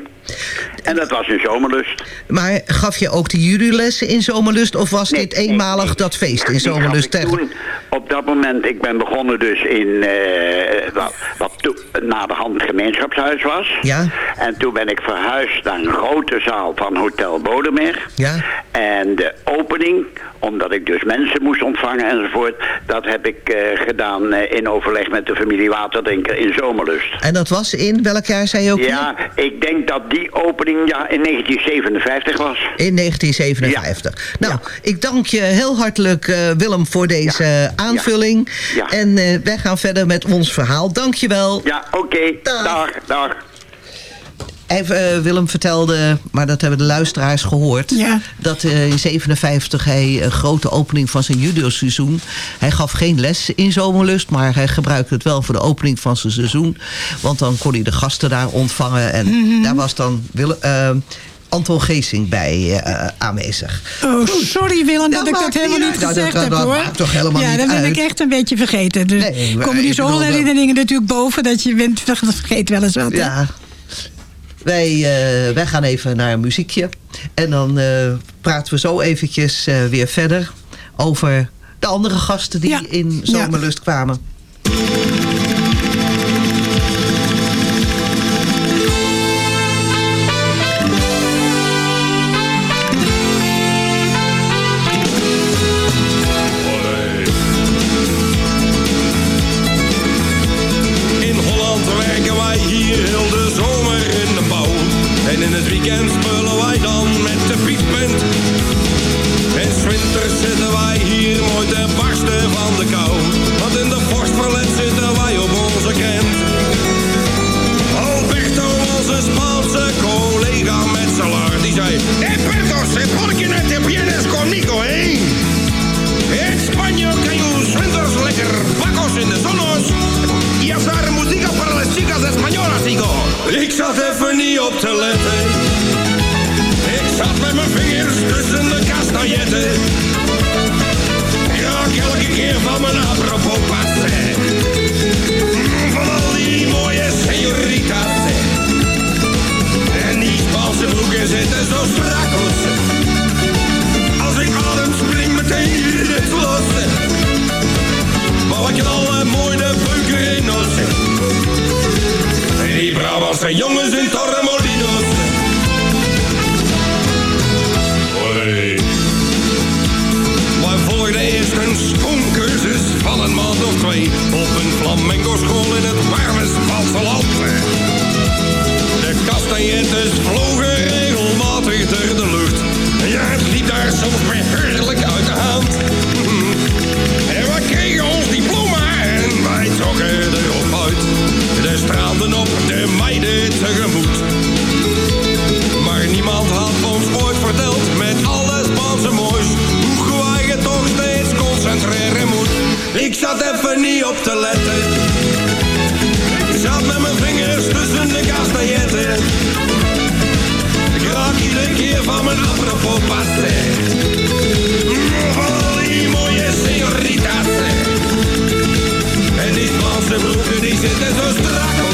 En dat was in Zomerlust. Maar gaf je ook de jurylessen in Zomerlust of was dit eenmalig dat feest in Zomerlust? toen op dat moment, ik ben begonnen dus in eh, wat, wat toen na de hand gemeenschapshuis was. Ja. En toen ben ik verhuisd naar een grote zaal van Hotel Bodemer. Ja. En de opening, omdat ik dus mensen moest ontvangen enzovoort, dat heb ik eh, gedaan eh, in overleg met de familie Waterdrinker in Zomerlust. En dat was in, welk jaar zei je ook? Ja, ik denk dat die opening ja, in 1957 was. In 1957. Nou, ik dank je heel hartelijk eh, Willem voor deze aanvulling. Ja. En eh, wij gaan verder met ons verhaal. Dank je wel. Ja, oké. Dag, dag. Even, eh, Willem vertelde, maar dat hebben de luisteraars gehoord... Ja. dat eh, in 57 hij een grote opening van zijn judo-seizoen... hij gaf geen les in Zomerlust... maar hij gebruikte het wel voor de opening van zijn seizoen. Want dan kon hij de gasten daar ontvangen. En Mhm. daar was dan Willem, eh, Anton Geesing bij aanwezig. Oh, sorry Willem dat Dat ik dat helemaal niet uit. Dat- gezegd dat- heb dat hoor. maakt toch helemaal ja, niet dat ben ik echt een beetje vergeten. Dus Nee, komen nu zoveel herinneringen natuurlijk boven dat je bent vergeet wel eens wat. Ja. Wij, eh, wij gaan even naar een muziekje. En dan eh, praten we zo eventjes eh, weer verder over de andere gasten die Ja. in Zomerlust kwamen. in het weekend spullen wij dan met de fietspunt. En winter zitten wij hier mooi te barsten van de kou. Zat even niet op te letten. Ik zat met mijn vingers tussen de kastanjetten. Raak elke keer van mijn apropos passen. Van al die mooie senoritas. En die Spaanse broeken zitten zo strakels. Als ik adem spring meteen het los. Maar wat je alle mooie beuken in ons. Die Brabantse jongens in Torremolinos. Hoi. Wij volgden eerst een schoolcursus van een maand of twee. Op een flamenco school in het warme Spaanse land. De kastanjettes vlogen regelmatig door de lucht. Ja, het liep daar soms beheerlijk uit de hand. En we kregen ons diploma en wij trokken erop uit. De straalden Spaanse moois. Hoe gewaai je toch steeds concentreren moet. Ik zat even niet op te letten. Ik zat met mijn vingers tussen de kastanjetten. Ik raak iedere keer van mijn apropos passen. Al die mooie senoritas. En die Spaanse broeken die zitten zo strakels.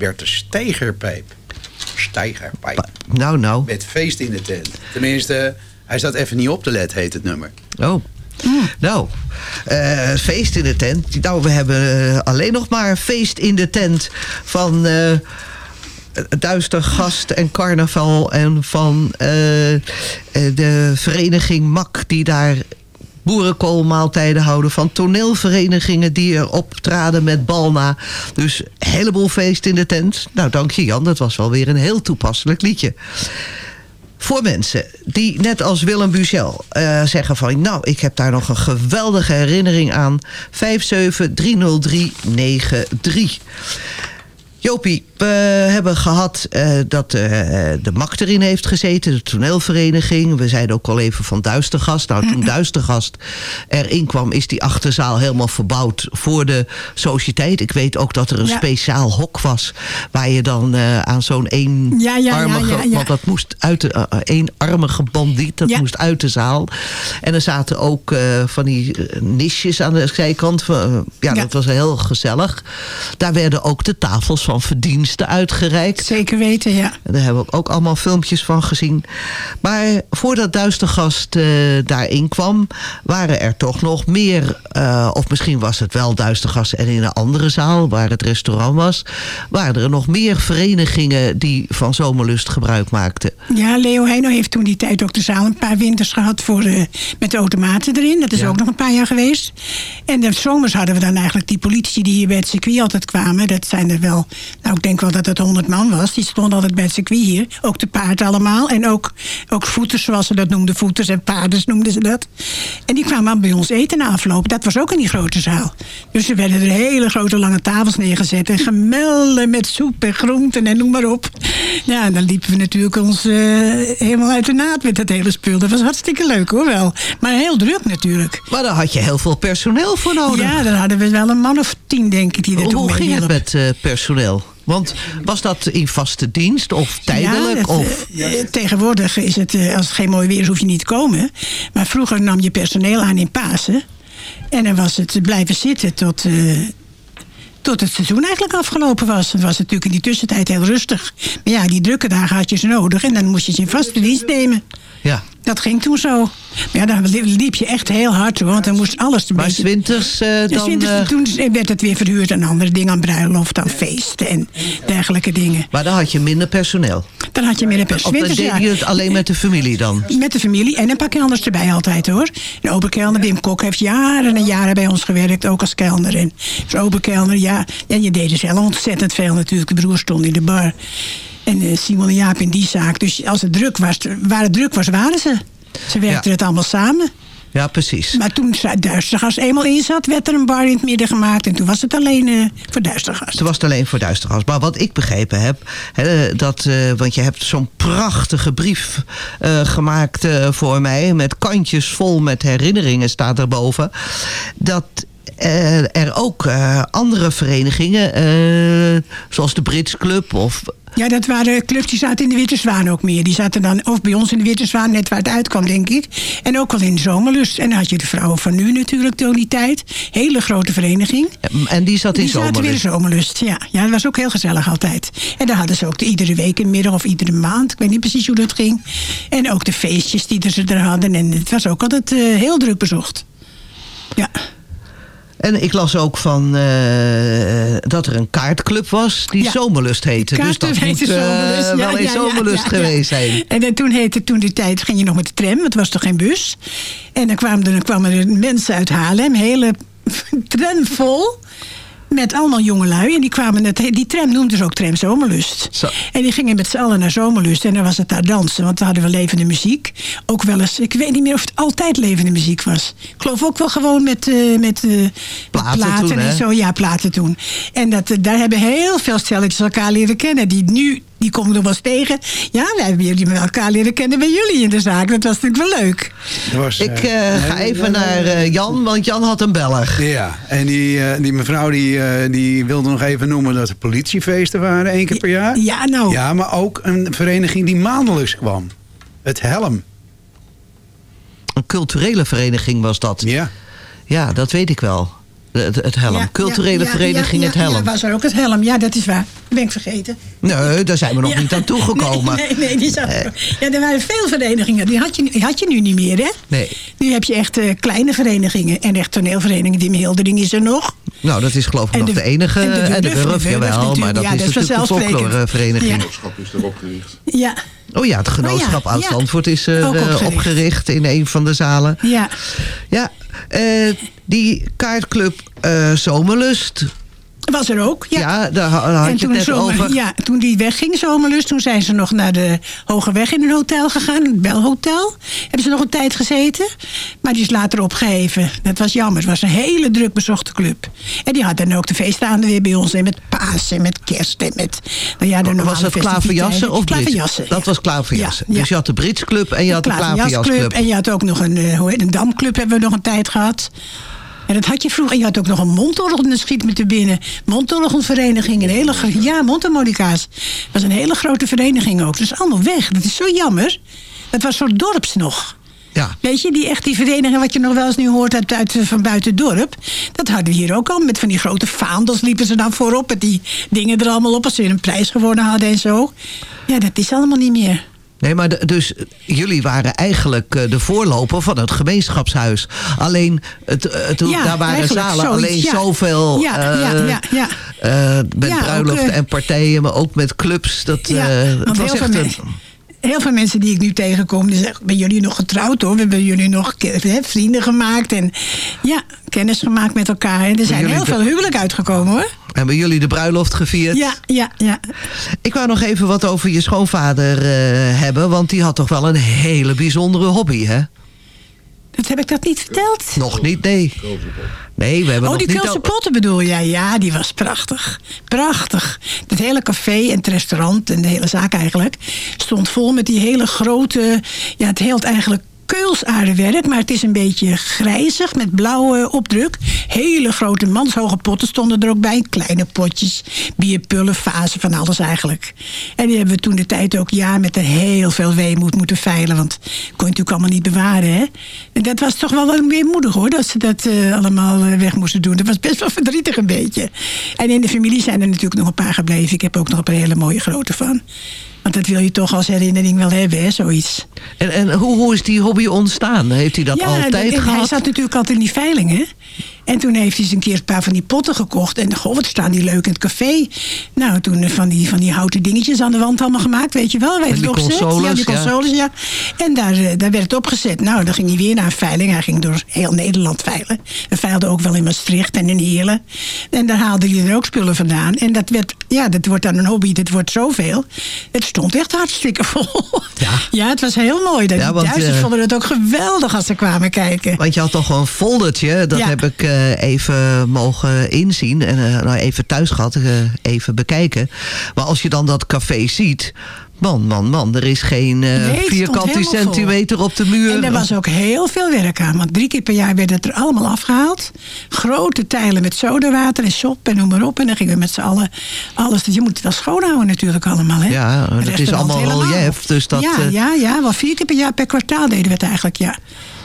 Bert de Steigerpijp. Steigerpijp. Nou, nou. Met feest in de tent. Tenminste, hij zat even niet op te letten, heet het nummer. Oh. Nou, eh, feest in de tent. Nou, we hebben eh, alleen nog maar feest in de tent van eh, Duister Gast en Carnaval en van de vereniging MAK die daar boerenkoolmaaltijden houden van toneelverenigingen die er optraden met Balna. Dus een heleboel feest in de tent. Nou, dank je Jan, dat was wel weer een heel toepasselijk liedje. Voor mensen die net als Willem Buchel eh, zeggen van... nou, ik heb daar nog een geweldige herinnering aan. 5730393. Jopie, we hebben gehad eh, dat eh, de MAK erin heeft gezeten, de toneelvereniging. We zeiden ook al even van Duistergast. Nou, toen Duistergast erin kwam, is die achterzaal helemaal verbouwd voor de sociëteit. Ik weet ook dat er een Ja. speciaal hok was, waar je dan eh, aan zo'n eenarmige... Ja, ja. Want dat moest uit de... eenarmige bandiet, dat moest uit de zaal. En er zaten ook van die nisjes aan de zijkant. Ja. dat was heel gezellig. Daar werden ook de tafels van verdiensten uitgereikt. Zeker weten, ja. Daar hebben we ook allemaal filmpjes van gezien. Maar voordat Duistergast eh daarin kwam... waren er toch nog meer... eh, of misschien was het wel Duistergast en in een andere zaal... waar het restaurant was... waren er nog meer verenigingen... die van Zomerlust gebruik maakten. Ja, Leo Heino heeft toen die tijd ook de zaal een paar winters gehad voor, eh, met de automaten erin. Dat is Ja. ook nog een paar jaar geweest. En de zomers hadden we dan eigenlijk die politici die hier bij het circuit altijd kwamen. Dat zijn er wel, nou ik denk wel dat het 100 man was. Die stonden altijd bij het circuit hier. Ook de paard allemaal. En ook, ook voeters zoals ze dat noemden. Voeters en paarders noemden ze dat. En die kwamen aan bij ons eten na afloop. Dat was ook in die grote zaal. Dus er werden er hele grote lange tafels neergezet. En gemelden met soep en groenten en noem maar op. Ja, en dan liepen we natuurlijk ons eh, helemaal uit de naad met dat hele spul. Dat was hartstikke leuk hoor wel. Maar heel druk natuurlijk. Maar daar had je heel veel personeel voor nodig. Ja, daar hadden we wel een man of tien denk ik die er Hoe, ging het met eh, personeel? Want was dat in vaste dienst of tijdelijk? Ja, of? eh, eh, tegenwoordig is het, eh, als het geen mooi weer is, hoef je niet te komen. Maar vroeger nam je personeel aan in Pasen. En dan was het blijven zitten tot, tot het seizoen eigenlijk afgelopen was. Het was natuurlijk in die tussentijd heel rustig. Maar ja, die drukke dagen had je ze nodig. En dan moest je ze in vaste dienst nemen. Ja. Dat ging toen zo. Maar ja, dan liep je echt heel hard. Want dan moest alles een Maar beetje- winters eh, dus dan... winters, eh, toen werd het weer verhuurd aan andere dingen, aan bruiloft, aan feesten en dergelijke dingen. maar dan had je minder personeel. Dan had je meer een Of dan personeel. deed je het alleen met de familie dan? Met de familie en een paar kelners erbij altijd hoor. Een oberkelner, Wim Kok heeft jaren en jaren bij ons gewerkt, ook als kelner. En als oberkelner, ja, ja, je deed dus heel ontzettend veel natuurlijk. De broer stond in de bar. En eh, Simon en Jaap in die zaak. Dus als het druk was, waar het druk was, waren ze. Ze werkten Ja. het allemaal samen. Ja, precies. Maar toen Duistergas eenmaal in zat, werd er een bar in het midden gemaakt. En toen was het alleen eh, voor Duistergas. Toen was het alleen voor Duistergas. Maar wat ik begrepen heb, dat, eh, want je hebt zo'n prachtige brief gemaakt voor mij. Met kantjes vol met herinneringen staat erboven. Dat er ook eh, andere verenigingen, eh, zoals de Brits Club of Ja, dat waren clubs die zaten in de Witte Zwaan ook meer. Die zaten dan, of bij ons in de Witte Zwaan, net waar het uitkwam, denk ik. En ook wel in de Zomerlust. En dan had je de Vrouwen van Nu natuurlijk toen die tijd. Hele grote vereniging. En die zat in Die zaten weer in Zomerlust. Zomerlust, ja. Ja, dat was ook heel gezellig altijd. En daar hadden ze ook de, iedere week een middag of iedere maand. Ik weet niet precies hoe dat ging. En ook de feestjes die ze er hadden. En het was ook altijd eh, heel druk bezocht. Ja. En ik las ook van eh, dat er een kaartclub was die Ja. Zomerlust heette. Dus dat Kaarten moet heette eh. Ja, wel ja, ja, Zomerlust geweest zijn. En dan toen heette toen die tijd ging je nog met de tram, want het was toch geen bus. En dan kwamen er, dan kwamen er mensen uit Haarlem, hele tram vol. Met allemaal jongelui. En die, kwamen het, die tram noemden ze ook Tram Zomerlust. En die gingen met z'n allen naar Zomerlust. En dan was het daar dansen, want dan hadden we levende muziek. Ook wel eens, ik weet niet meer of het altijd levende muziek was. Ik geloof ook wel gewoon met, eh, met eh, Platen toen, en zo. Ja, platen toen. En dat, eh, daar hebben heel veel stelletjes elkaar leren kennen. Die nu, die komen nog wel eens tegen. Ja, wij hebben jullie met elkaar leren kennen bij jullie in de zaak. Dat was natuurlijk wel leuk. Ik eh, ga even naar eh, Jan, want Jan had een beller. Ja, en die, eh, die mevrouw die, eh, die wilde nog even noemen dat er politiefeesten waren één keer per jaar. Ja, nou. Ja, maar ook een vereniging die maandelijks kwam. Het Helm. Een culturele vereniging was dat. Ja. Ja, dat weet ik wel. Het, het Helm. Ja, culturele ja, vereniging ja, Het Helm. Ja, was er ook het helm. Ja, dat is waar. Dat ben ik vergeten. Nee, daar zijn we nog Ja. niet aan toegekomen. Nee, nee, nee die zat er. Ja, er waren veel verenigingen. Die had je, die had je nu niet meer, hè? Nee. Nu heb je echt eh, kleine verenigingen. En echt toneelverenigingen. Die Hildering is er nog. Nou, dat is geloof ik En nog de- de, enige. en de En de Wurf, Wurf, de Wurf jawel. Maar dat Ja, is dat is natuurlijk de folklorevereniging. Ja. Genootschap is er opgericht. Ja. Oh ja, het genootschap Oh ja, ja. Oud-Zandvoort is er eh, opgericht. opgericht in een van de zalen. Ja. Ja, eh, die kaartclub eh, Zomerlust. Was er ook, ja. Ja, daar ha- daar had en je toen, het net zomer- over. Ja, toen die wegging, Zomerlust, toen zijn ze nog naar de Hoge Weg in een hotel gegaan, het Belhotel. Hebben ze nog een tijd gezeten, maar die is later opgeheven. Dat was jammer, het was een hele druk bezochte club. En die had dan ook de feestdagen weer bij ons, en met paas en met kerst en met... Nou ja, de normale was dat klaverjassen of? Klaverjassen, Dat was klaverjassen. Ja, ja. Dus je had de Brits Club en je had de klaverjasclub. klaverjasclub. En je had ook nog een, eh, hoe heet, een damclub hebben we nog een tijd gehad. En dat had je vroeger. En je had ook nog een mondorgel, schiet me te binnen. Mondorgelvereniging, een hele... Ja, mondharmonica's. Dat was een hele grote vereniging ook. Dat is allemaal weg. Dat is zo jammer. Dat was voor dorps nog. Ja. Weet je, die echt die verenigingen wat je nog wel eens nu hoort uit, uit, van buiten het dorp. Dat hadden we hier ook al. Met van die grote vaandels liepen ze dan voorop. Met die dingen er allemaal op als ze een prijs gewonnen hadden en zo. Ja, dat is allemaal niet meer. Nee, maar de- dus eh, jullie waren eigenlijk eh, de voorloper van het gemeenschapshuis. Alleen, het, het, Ja, daar waren zalen zoiets, alleen ja. zoveel... Ja, eh, ja, ja, ja. eh, met Ja, ook, bruiloften eh, en partijen, maar ook met clubs. Dat, eh, het was heel echt een... heel veel mensen die ik nu tegenkom, die zeggen, ben jullie nog getrouwd hoor? We hebben jullie nog vrienden gemaakt en ja, kennis gemaakt met elkaar. En er zijn heel veel huwelijk uitgekomen hoor. Hebben jullie de bruiloft gevierd? Ja, ja, ja. Ik wou nog even wat over je schoonvader eh, hebben. Want die had toch wel een hele bijzondere hobby, hè? Dat heb ik dat niet verteld. Nog niet, nee. Nee, we hebben Oh, nog die. Keulse potten bedoel jij? Ja, die was prachtig. Prachtig. Het hele café en het restaurant en de hele zaak eigenlijk... stond vol met die hele grote... Ja, het heelt eigenlijk keulsaardewerk, maar het is een beetje grijzig met blauwe opdruk. Hele grote manshoge potten stonden er ook bij. Kleine potjes, bierpullen, vazen, van alles eigenlijk. En die hebben we toen de tijd ook ja met er heel veel weemoed moeten veilen. Want kon je natuurlijk allemaal niet bewaren. Hè? En dat was toch wel wel weemoedig hoor, dat ze dat eh, allemaal eh, weg moesten doen. Dat was best wel verdrietig een beetje. En in de familie zijn er natuurlijk nog een paar gebleven. Ik heb ook nog een hele mooie grote van. Want dat wil je toch als herinnering wel hebben, hè, zoiets. En, en hoe, hoe is die hobby ontstaan? Heeft hij dat ja, altijd en gehad? hij zat natuurlijk altijd in die veilingen. En toen heeft hij eens een keer een paar van die potten gekocht. En goh, wat staan die leuk in het café. Nou, toen van die, van die houten dingetjes aan de wand allemaal gemaakt. Weet je wel, weet je het opgezet? consoles, ja, die consoles, ja. En daar, eh, daar werd het opgezet. Nou, dan ging hij weer naar een veiling. Hij ging door heel Nederland veilen. We veilden ook wel in Maastricht en in Heerlen. En daar haalde hij er ook spullen vandaan. En dat werd, ja, dat wordt dan een hobby. Dat wordt zoveel. Het stond echt hartstikke vol. Ja, ja het was heel mooi. Dat Ja, want, Duitsers eh, vonden het ook geweldig als ze kwamen kijken. Want je had toch een foldertje, dat Ja. heb ik eh, even mogen inzien. En eh, nou, even thuis gehad, eh, even bekijken. Maar als je dan dat café ziet... Man, man, man, er is geen Nee, vierkante vol. centimeter op de muur. En er was ook heel veel werk aan. Want drie keer per jaar werd het er allemaal afgehaald. Grote tijlen met sodawater en sop en noem maar op. En dan gingen we met z'n allen alles. Je moet het wel schoonhouden natuurlijk allemaal. Hè? Ja, dat is allemaal relief, dus dat, Ja, ja, ja, wel vier keer per jaar per kwartaal deden we het eigenlijk, ja.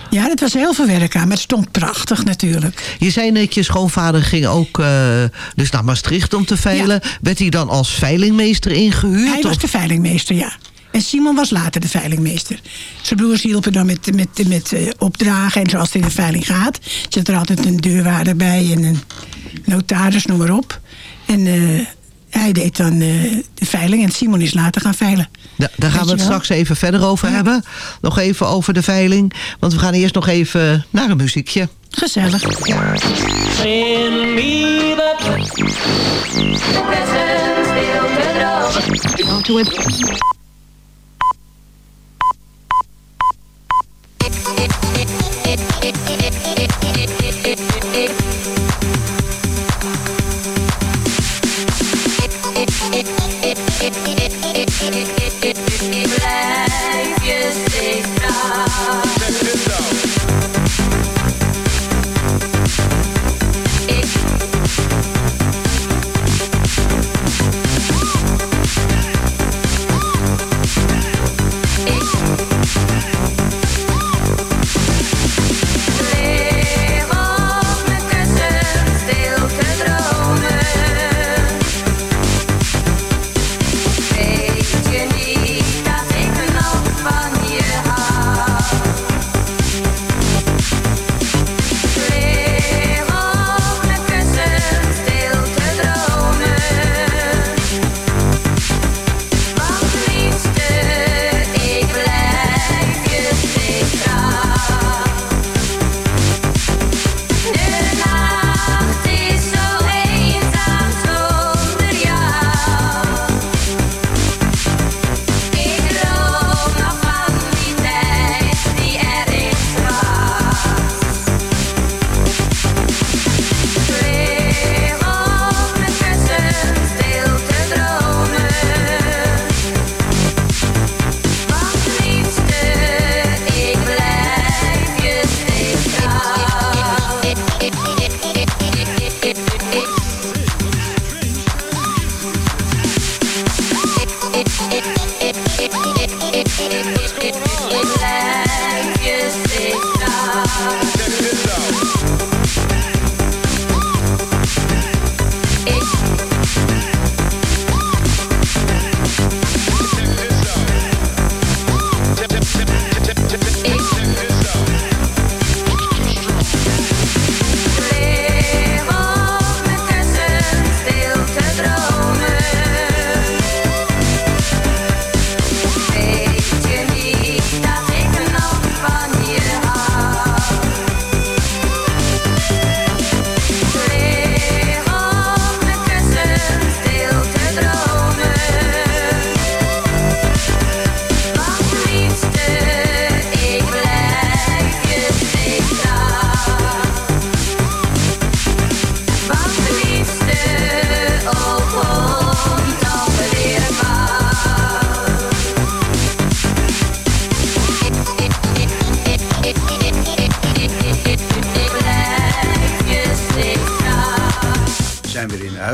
Ja, dat was heel veel werk aan. Maar het stond prachtig natuurlijk. Je zei net, je schoonvader ging ook eh, dus naar Maastricht om te veilen. Werd hij dan als veilingmeester ingehuurd? Hij was de veilingmeester, ja. En Simon was later de veilingmeester. Zijn broers hielpen dan met, met, met eh, opdragen. En zoals het in de veiling gaat, zit er altijd een deurwaarder bij en een notaris, noem maar op. En eh, hij deed dan eh, de veiling en Simon is later gaan veilen. Da- daar gaan we het wel? straks even verder over hebben. Nog even over de veiling. Want we gaan eerst nog even naar een muziekje. Gezellig. Send me the presents still to Blijf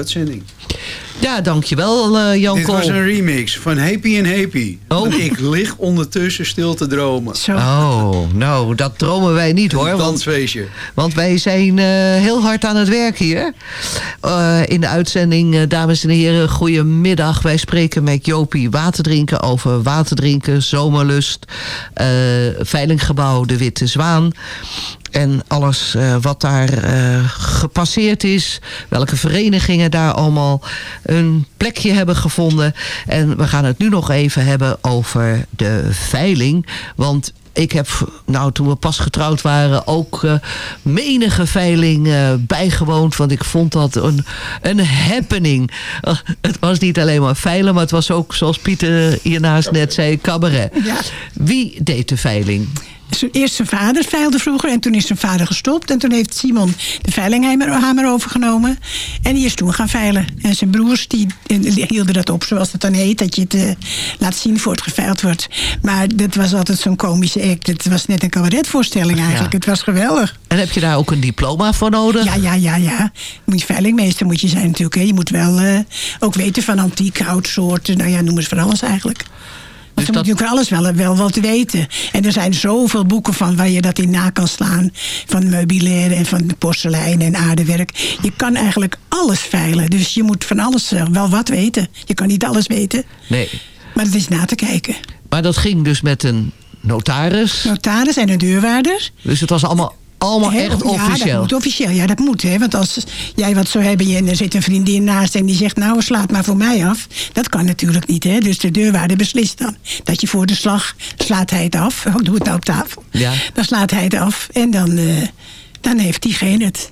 uitzending. Ja, dankjewel uh, Jan Dit Kool. was een remix van Happy and Happy. Want ik lig ondertussen stil te dromen. Oh, nou, dat dromen wij niet hoor. Een Want, dansfeestje. want wij zijn eh, heel hard aan het werk hier. Eh, in de uitzending, dames en heren, goedemiddag. Wij spreken met Jopie Waterdrinken over waterdrinken, zomerlust, eh, veilinggebouw De Witte Zwaan. En alles eh, wat daar eh, gepasseerd is. Welke verenigingen daar allemaal een plekje hebben gevonden. En we gaan het nu nog even hebben over de veiling. Want ik heb, nou toen we pas getrouwd waren, ook eh, menige veiling bijgewoond. Want ik vond dat een, een happening. Het was niet alleen maar veilen, maar het was ook, zoals Pieter hiernaast net zei, cabaret. Ja. Wie deed de veiling? Eerst zijn vader veilde vroeger en toen is zijn vader gestopt. En toen heeft Simon de veilinghamer overgenomen. En die is toen gaan veilen. En zijn broers die, die hielden dat op, zoals het dan heet. Dat je het eh, laat zien voor het geveild wordt. Maar dat was altijd zo'n komische act. Het was net een cabaretvoorstelling eigenlijk. Ja. Het was geweldig. En heb je daar ook een diploma voor nodig? Ja, ja, ja, ja. Moet je veilingmeester moet je zijn natuurlijk. Hè. Je moet wel eh, ook weten van antiek houtsoorten. Nou ja, noem eens van alles eigenlijk. Want dan moet je ook alles wel, wel wat weten. En er zijn zoveel boeken van waar je dat in na kan slaan. Van meubilair en van porselein en aardewerk. Je kan eigenlijk alles veilen. Dus je moet van alles eh, wel wat weten. Je kan niet alles weten. Nee. Maar het is na te kijken. Maar dat ging dus met een notaris. Notaris en een deurwaarder. Dus het was allemaal, allemaal echt Ja, dat officieel. moet officieel. Ja, dat moet. Hè? Want als jij wat zou hebben en er zit een vriendin naast en die zegt... nou, slaat maar voor mij af. Dat kan natuurlijk niet. Hè? Dus de deurwaarder beslist dan. Dat je voor de slag slaat hij het af. Oh, doe het nou op tafel. Ja. Dan slaat hij het af en dan, eh, dan heeft diegene het.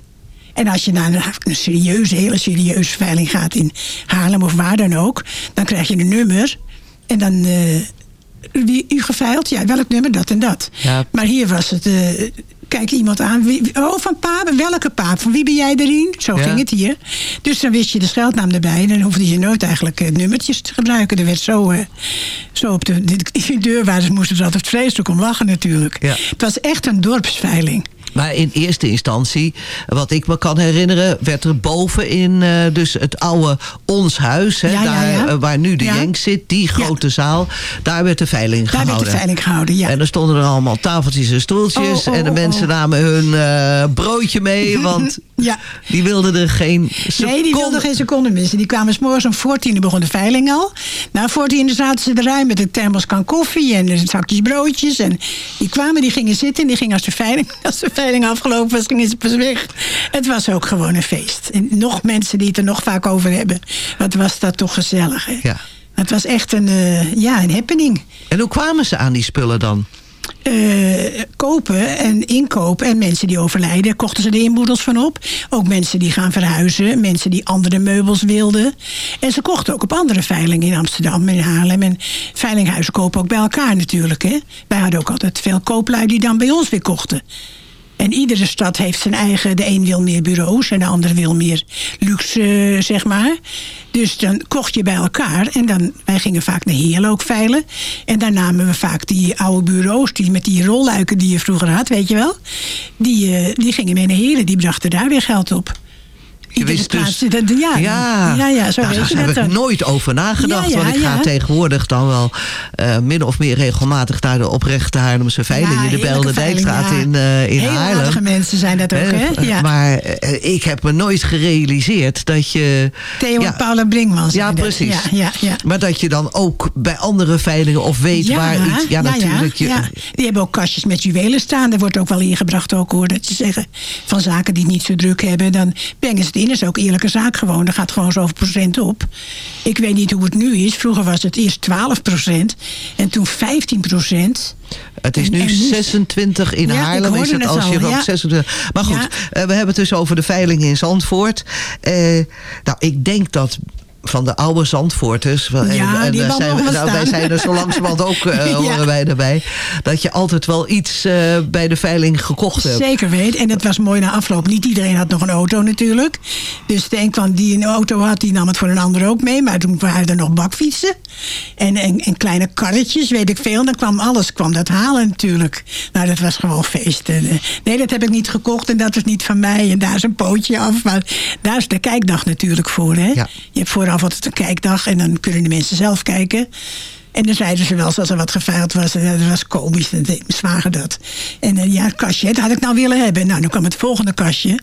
En als je naar een, een serieuze, hele serieuze veiling gaat in Haarlem of waar dan ook... dan krijg je een nummer en dan... eh, wie u geveild? Ja, welk nummer? Dat en dat. Ja. Maar hier was het... eh, kijk iemand aan. Wie, oh, van paap. Welke paap? Van wie ben jij erin? Zo Ja. ging het hier. Dus dan wist je de scheldnaam erbij. En dan hoefde je nooit eigenlijk eh, nummertjes te gebruiken. Er werd zo, eh, zo op de, de, de deurwaarders moesten er altijd vreselijk om lachen natuurlijk. Ja. Het was echt een dorpsveiling. Maar in eerste instantie, wat ik me kan herinneren... werd er bovenin uh, dus het oude Ons Huis... Hè, Ja, daar, ja. uh, waar nu de. Jenk zit, die grote zaal... daar werd de veiling Daar gehouden. werd de veiling gehouden, ja. En er stonden er allemaal tafeltjes en stoeltjes... Oh, oh, en de oh, mensen namen hun eh, broodje mee... want Ja. die wilden er geen seconde... Nee, die wilden geen seconde missen. Die kwamen s'morgens om 14 begon de veiling al. Na 14 zaten ze eruit met een thermoskan koffie en zakjes broodjes. En die kwamen, die gingen zitten en die gingen als de veiling, als de veiling afgelopen was, gingen ze pas weg. Het was ook gewoon een feest. En nog mensen die het er nog vaak over hebben. Wat was dat toch gezellig, hè? Ja. Het was echt een, eh, ja, een happening. En hoe kwamen ze aan die spullen dan? Eh, kopen en inkopen. En mensen die overlijden, kochten ze de inboedels van op. Ook mensen die gaan verhuizen. Mensen die andere meubels wilden. En ze kochten ook op andere veilingen in Amsterdam en Haarlem. En veilinghuizen kopen ook bij elkaar natuurlijk. Hè. Wij hadden ook altijd veel kooplui die dan bij ons weer kochten. En iedere stad heeft zijn eigen... De een wil meer bureaus en de ander wil meer luxe, eh, zeg maar. Dus dan kocht je bij elkaar. En dan, wij gingen vaak naar Heerlen ook veilen. En daar namen we vaak die oude bureaus... Die, met die rolluiken die je vroeger had, weet je wel. Die, eh, die gingen mee naar Heerlen. Die brachten daar weer geld op. Dus... plaats- dat- ja, ja, ja, ja, zo Nou, daar heb ik dan. nooit over nagedacht. Ja, ja, want ik ga tegenwoordig dan wel eh, min of meer regelmatig naar de oprechte Haarlemse veiling in de heerlijke Belde Dijkstraat in, eh in Heel Haarlem. mensen zijn dat ook, hè? Ja. Maar eh, ik heb me nooit gerealiseerd dat je... Theo en Paula Brinkman Ja, precies. Ja, ja. Maar dat je dan ook bij andere veilingen of weet waar iets... Ja, natuurlijk. je. Die hebben ook kastjes met juwelen staan. Daar wordt ook wel ingebracht ook hoor. Dat ze zeggen van zaken die het niet zo druk hebben. Dan brengen ze het in. Dat is ook eerlijke zaak gewoon. Dat gaat gewoon zoveel procent op. Ik weet niet hoe het nu is. Vroeger was het eerst 12 procent. En toen 15 procent. Het is nu en nu- 26 in Ja, Haarlem. Is het het als je al, ja. 26. Maar goed, Ja. eh, we hebben het dus over de veiling in Zandvoort. Eh, nou, ik denk dat van de oude Zandvoorters. Ja, en die daar hebben zijn, nou, wij zijn er zo langzamerhand ook, eh, Ja. horen wij erbij. Dat je altijd wel iets eh, bij de veiling gekocht hebt. Zeker weet. En het was mooi na afloop. Niet iedereen had nog een auto natuurlijk. Dus de een kwam die een auto had, die nam het voor een ander ook mee. Maar toen waren er nog bakfietsen. En, en, en kleine karretjes, weet ik veel. Dan kwam alles, kwam dat halen natuurlijk. Nou, dat was gewoon feest. En, eh, nee, dat heb ik niet gekocht en dat is niet van mij. En daar is een pootje af. Maar daar is de kijkdag natuurlijk voor. Hè? Je hebt vooraf altijd een kijkdag en dan kunnen de mensen zelf kijken. En dan zeiden ze wel eens als er wat geveild was. en Dat was komisch. Mijn zwager dat. En eh, ja, kastje, dat had ik nou willen hebben. Nou, dan kwam het volgende kastje.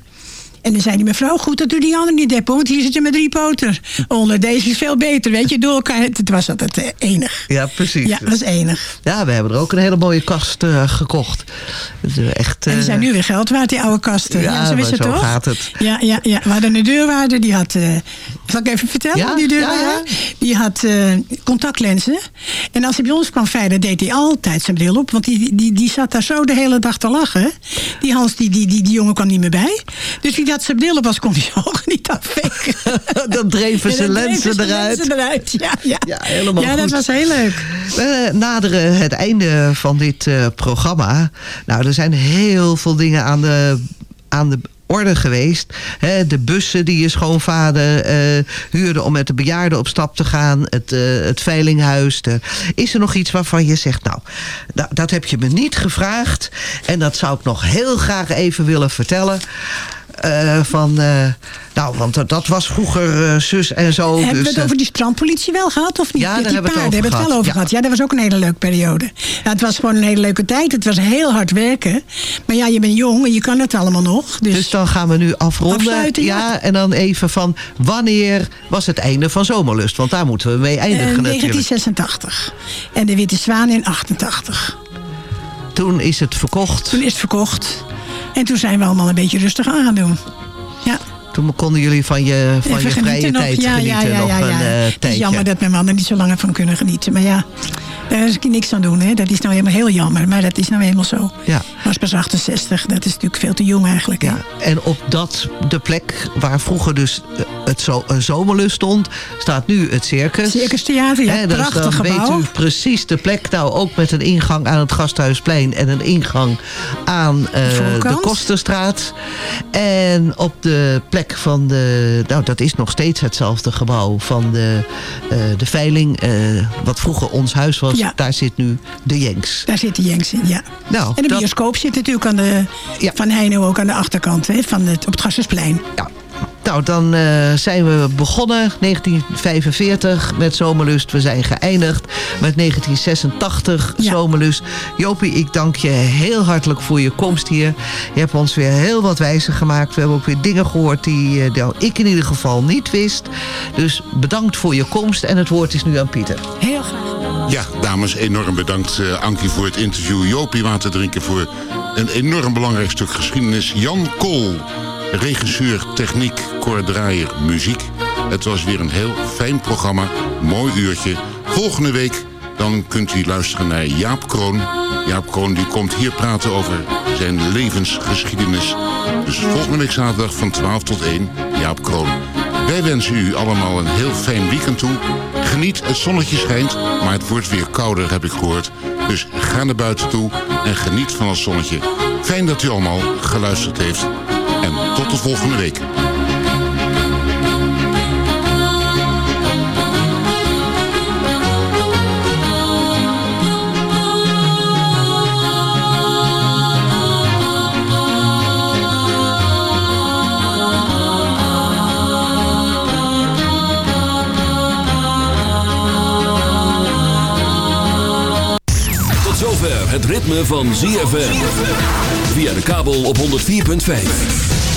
En dan zei die mevrouw, goed dat u die andere niet hebt, hoor, want hier zit je met drie poten onder. Deze is veel beter, weet je, door elkaar. Het was altijd eh, enig. Ja, precies. Ja, dat is enig. Ja, we hebben er ook een hele mooie kast eh, gekocht. Echt, En die eh, zijn nu weer geld waard, die oude kasten. Ja, Ja, zo is het zo toch? gaat het. Ja, ja, ja. We hadden een deurwaarder, die had... eh, zal ik even vertellen? Ja, die ja, deurwaarder? Die had eh, contactlenzen. En als hij bij ons kwam veilen, deed hij altijd zijn bril op. Want die, die, die zat daar zo de hele dag te lachen. Die Hans, die, die, die, die jongen kwam niet meer bij. Dus die had zijn bril op, als kon hij ogen niet afveken. dan dreven En ze lenzen dreven eruit. lenzen eruit. Ja, ja. Ja, helemaal ja dat goed. was heel leuk. We naderen het einde van dit eh, programma. Nou, er zijn heel veel dingen aan de, aan de orde geweest. De bussen die je schoonvader eh, huurde om met de bejaarden op stap te gaan. Het, eh, het veilinghuis. De- is er nog iets waarvan je zegt... nou, da- dat heb je me niet gevraagd. En dat zou ik nog heel graag even willen vertellen. Eh, van, eh, nou, want dat- was vroeger eh, zus en zo. Hebben dus, we het eh, over die strandpolitie wel gehad? Of niet? Ja, daar die hebben we het paarden over hebben het wel gehad, over ja. gehad. Ja, dat was ook een hele leuke periode. Ja, het was gewoon een hele leuke tijd. Het was heel hard werken. Maar ja, je bent jong en je kan het allemaal nog. Dus, Dus dan gaan we nu afronden. Ja. ja. en dan even van wanneer was het einde van Zomerlust? Want daar moeten we mee eindigen eh, natuurlijk. 1986. En de Witte Zwaan in 88. Toen is het verkocht. Toen is het verkocht. En toen zijn we allemaal een beetje rustig aan gaan doen. Ja. Toen konden jullie van je, van je vrije nog. tijd ja, genieten ja, ja, nog ja, een ja. eh, Het is jammer dat mijn man er niet zo lang van kunnen genieten. Maar ja, daar is niks aan doen. Hè. Dat is nou helemaal heel jammer. Maar dat is nou helemaal zo. Ja. was pas 68. Dat is natuurlijk veel te jong eigenlijk. Hè. En op dat, de plek waar vroeger dus eh, het zo, een zomerlust stond, staat nu het circus. Circus Theater, ja, dus prachtig dan gebouw. weet u precies de plek. Nou, ook met een ingang aan het Gasthuisplein en een ingang aan eh, de voorkant. Kosterstraat. En op de plek van de, nou dat is nog steeds hetzelfde gebouw van de, eh, de veiling. eh, wat vroeger ons huis was, Ja. daar zit nu de Jenks. Daar zit de Jenks in, ja. Nou, en de dat- bioscoop zit natuurlijk aan de, van Heino ook aan de achterkant. Hè, van het, op het Gassersplein. Ja. Nou, dan eh, zijn we begonnen 1945 met Zomerlust. We zijn geëindigd met 1986 Zomerlust. Jopie, ik dank je heel hartelijk voor je komst hier. Je hebt ons weer heel wat wijzer gemaakt. We hebben ook weer dingen gehoord die eh, nou, ik in ieder geval niet wist. Dus bedankt voor je komst en het woord is nu aan Pieter. Heel graag. Ja, dames, enorm bedankt eh, Ankie voor het interview. Jopie water drinken voor een enorm belangrijk stuk geschiedenis. Jan Kool, regisseur, techniek, koordraaier, muziek. Het was weer een heel fijn programma, mooi uurtje. Volgende week dan kunt u luisteren naar Jaap Kroon. Jaap Kroon die komt hier praten over zijn levensgeschiedenis. Dus volgende week zaterdag van 12 tot 1, Jaap Kroon. Wij wensen u allemaal een heel fijn weekend toe. Geniet, het zonnetje schijnt, maar het wordt weer kouder, heb ik gehoord. Dus ga naar buiten toe en geniet van het zonnetje. Fijn dat u allemaal geluisterd heeft. Tot de volgende week. Tot zover het ritme van ZFM. Via de kabel op 104.5.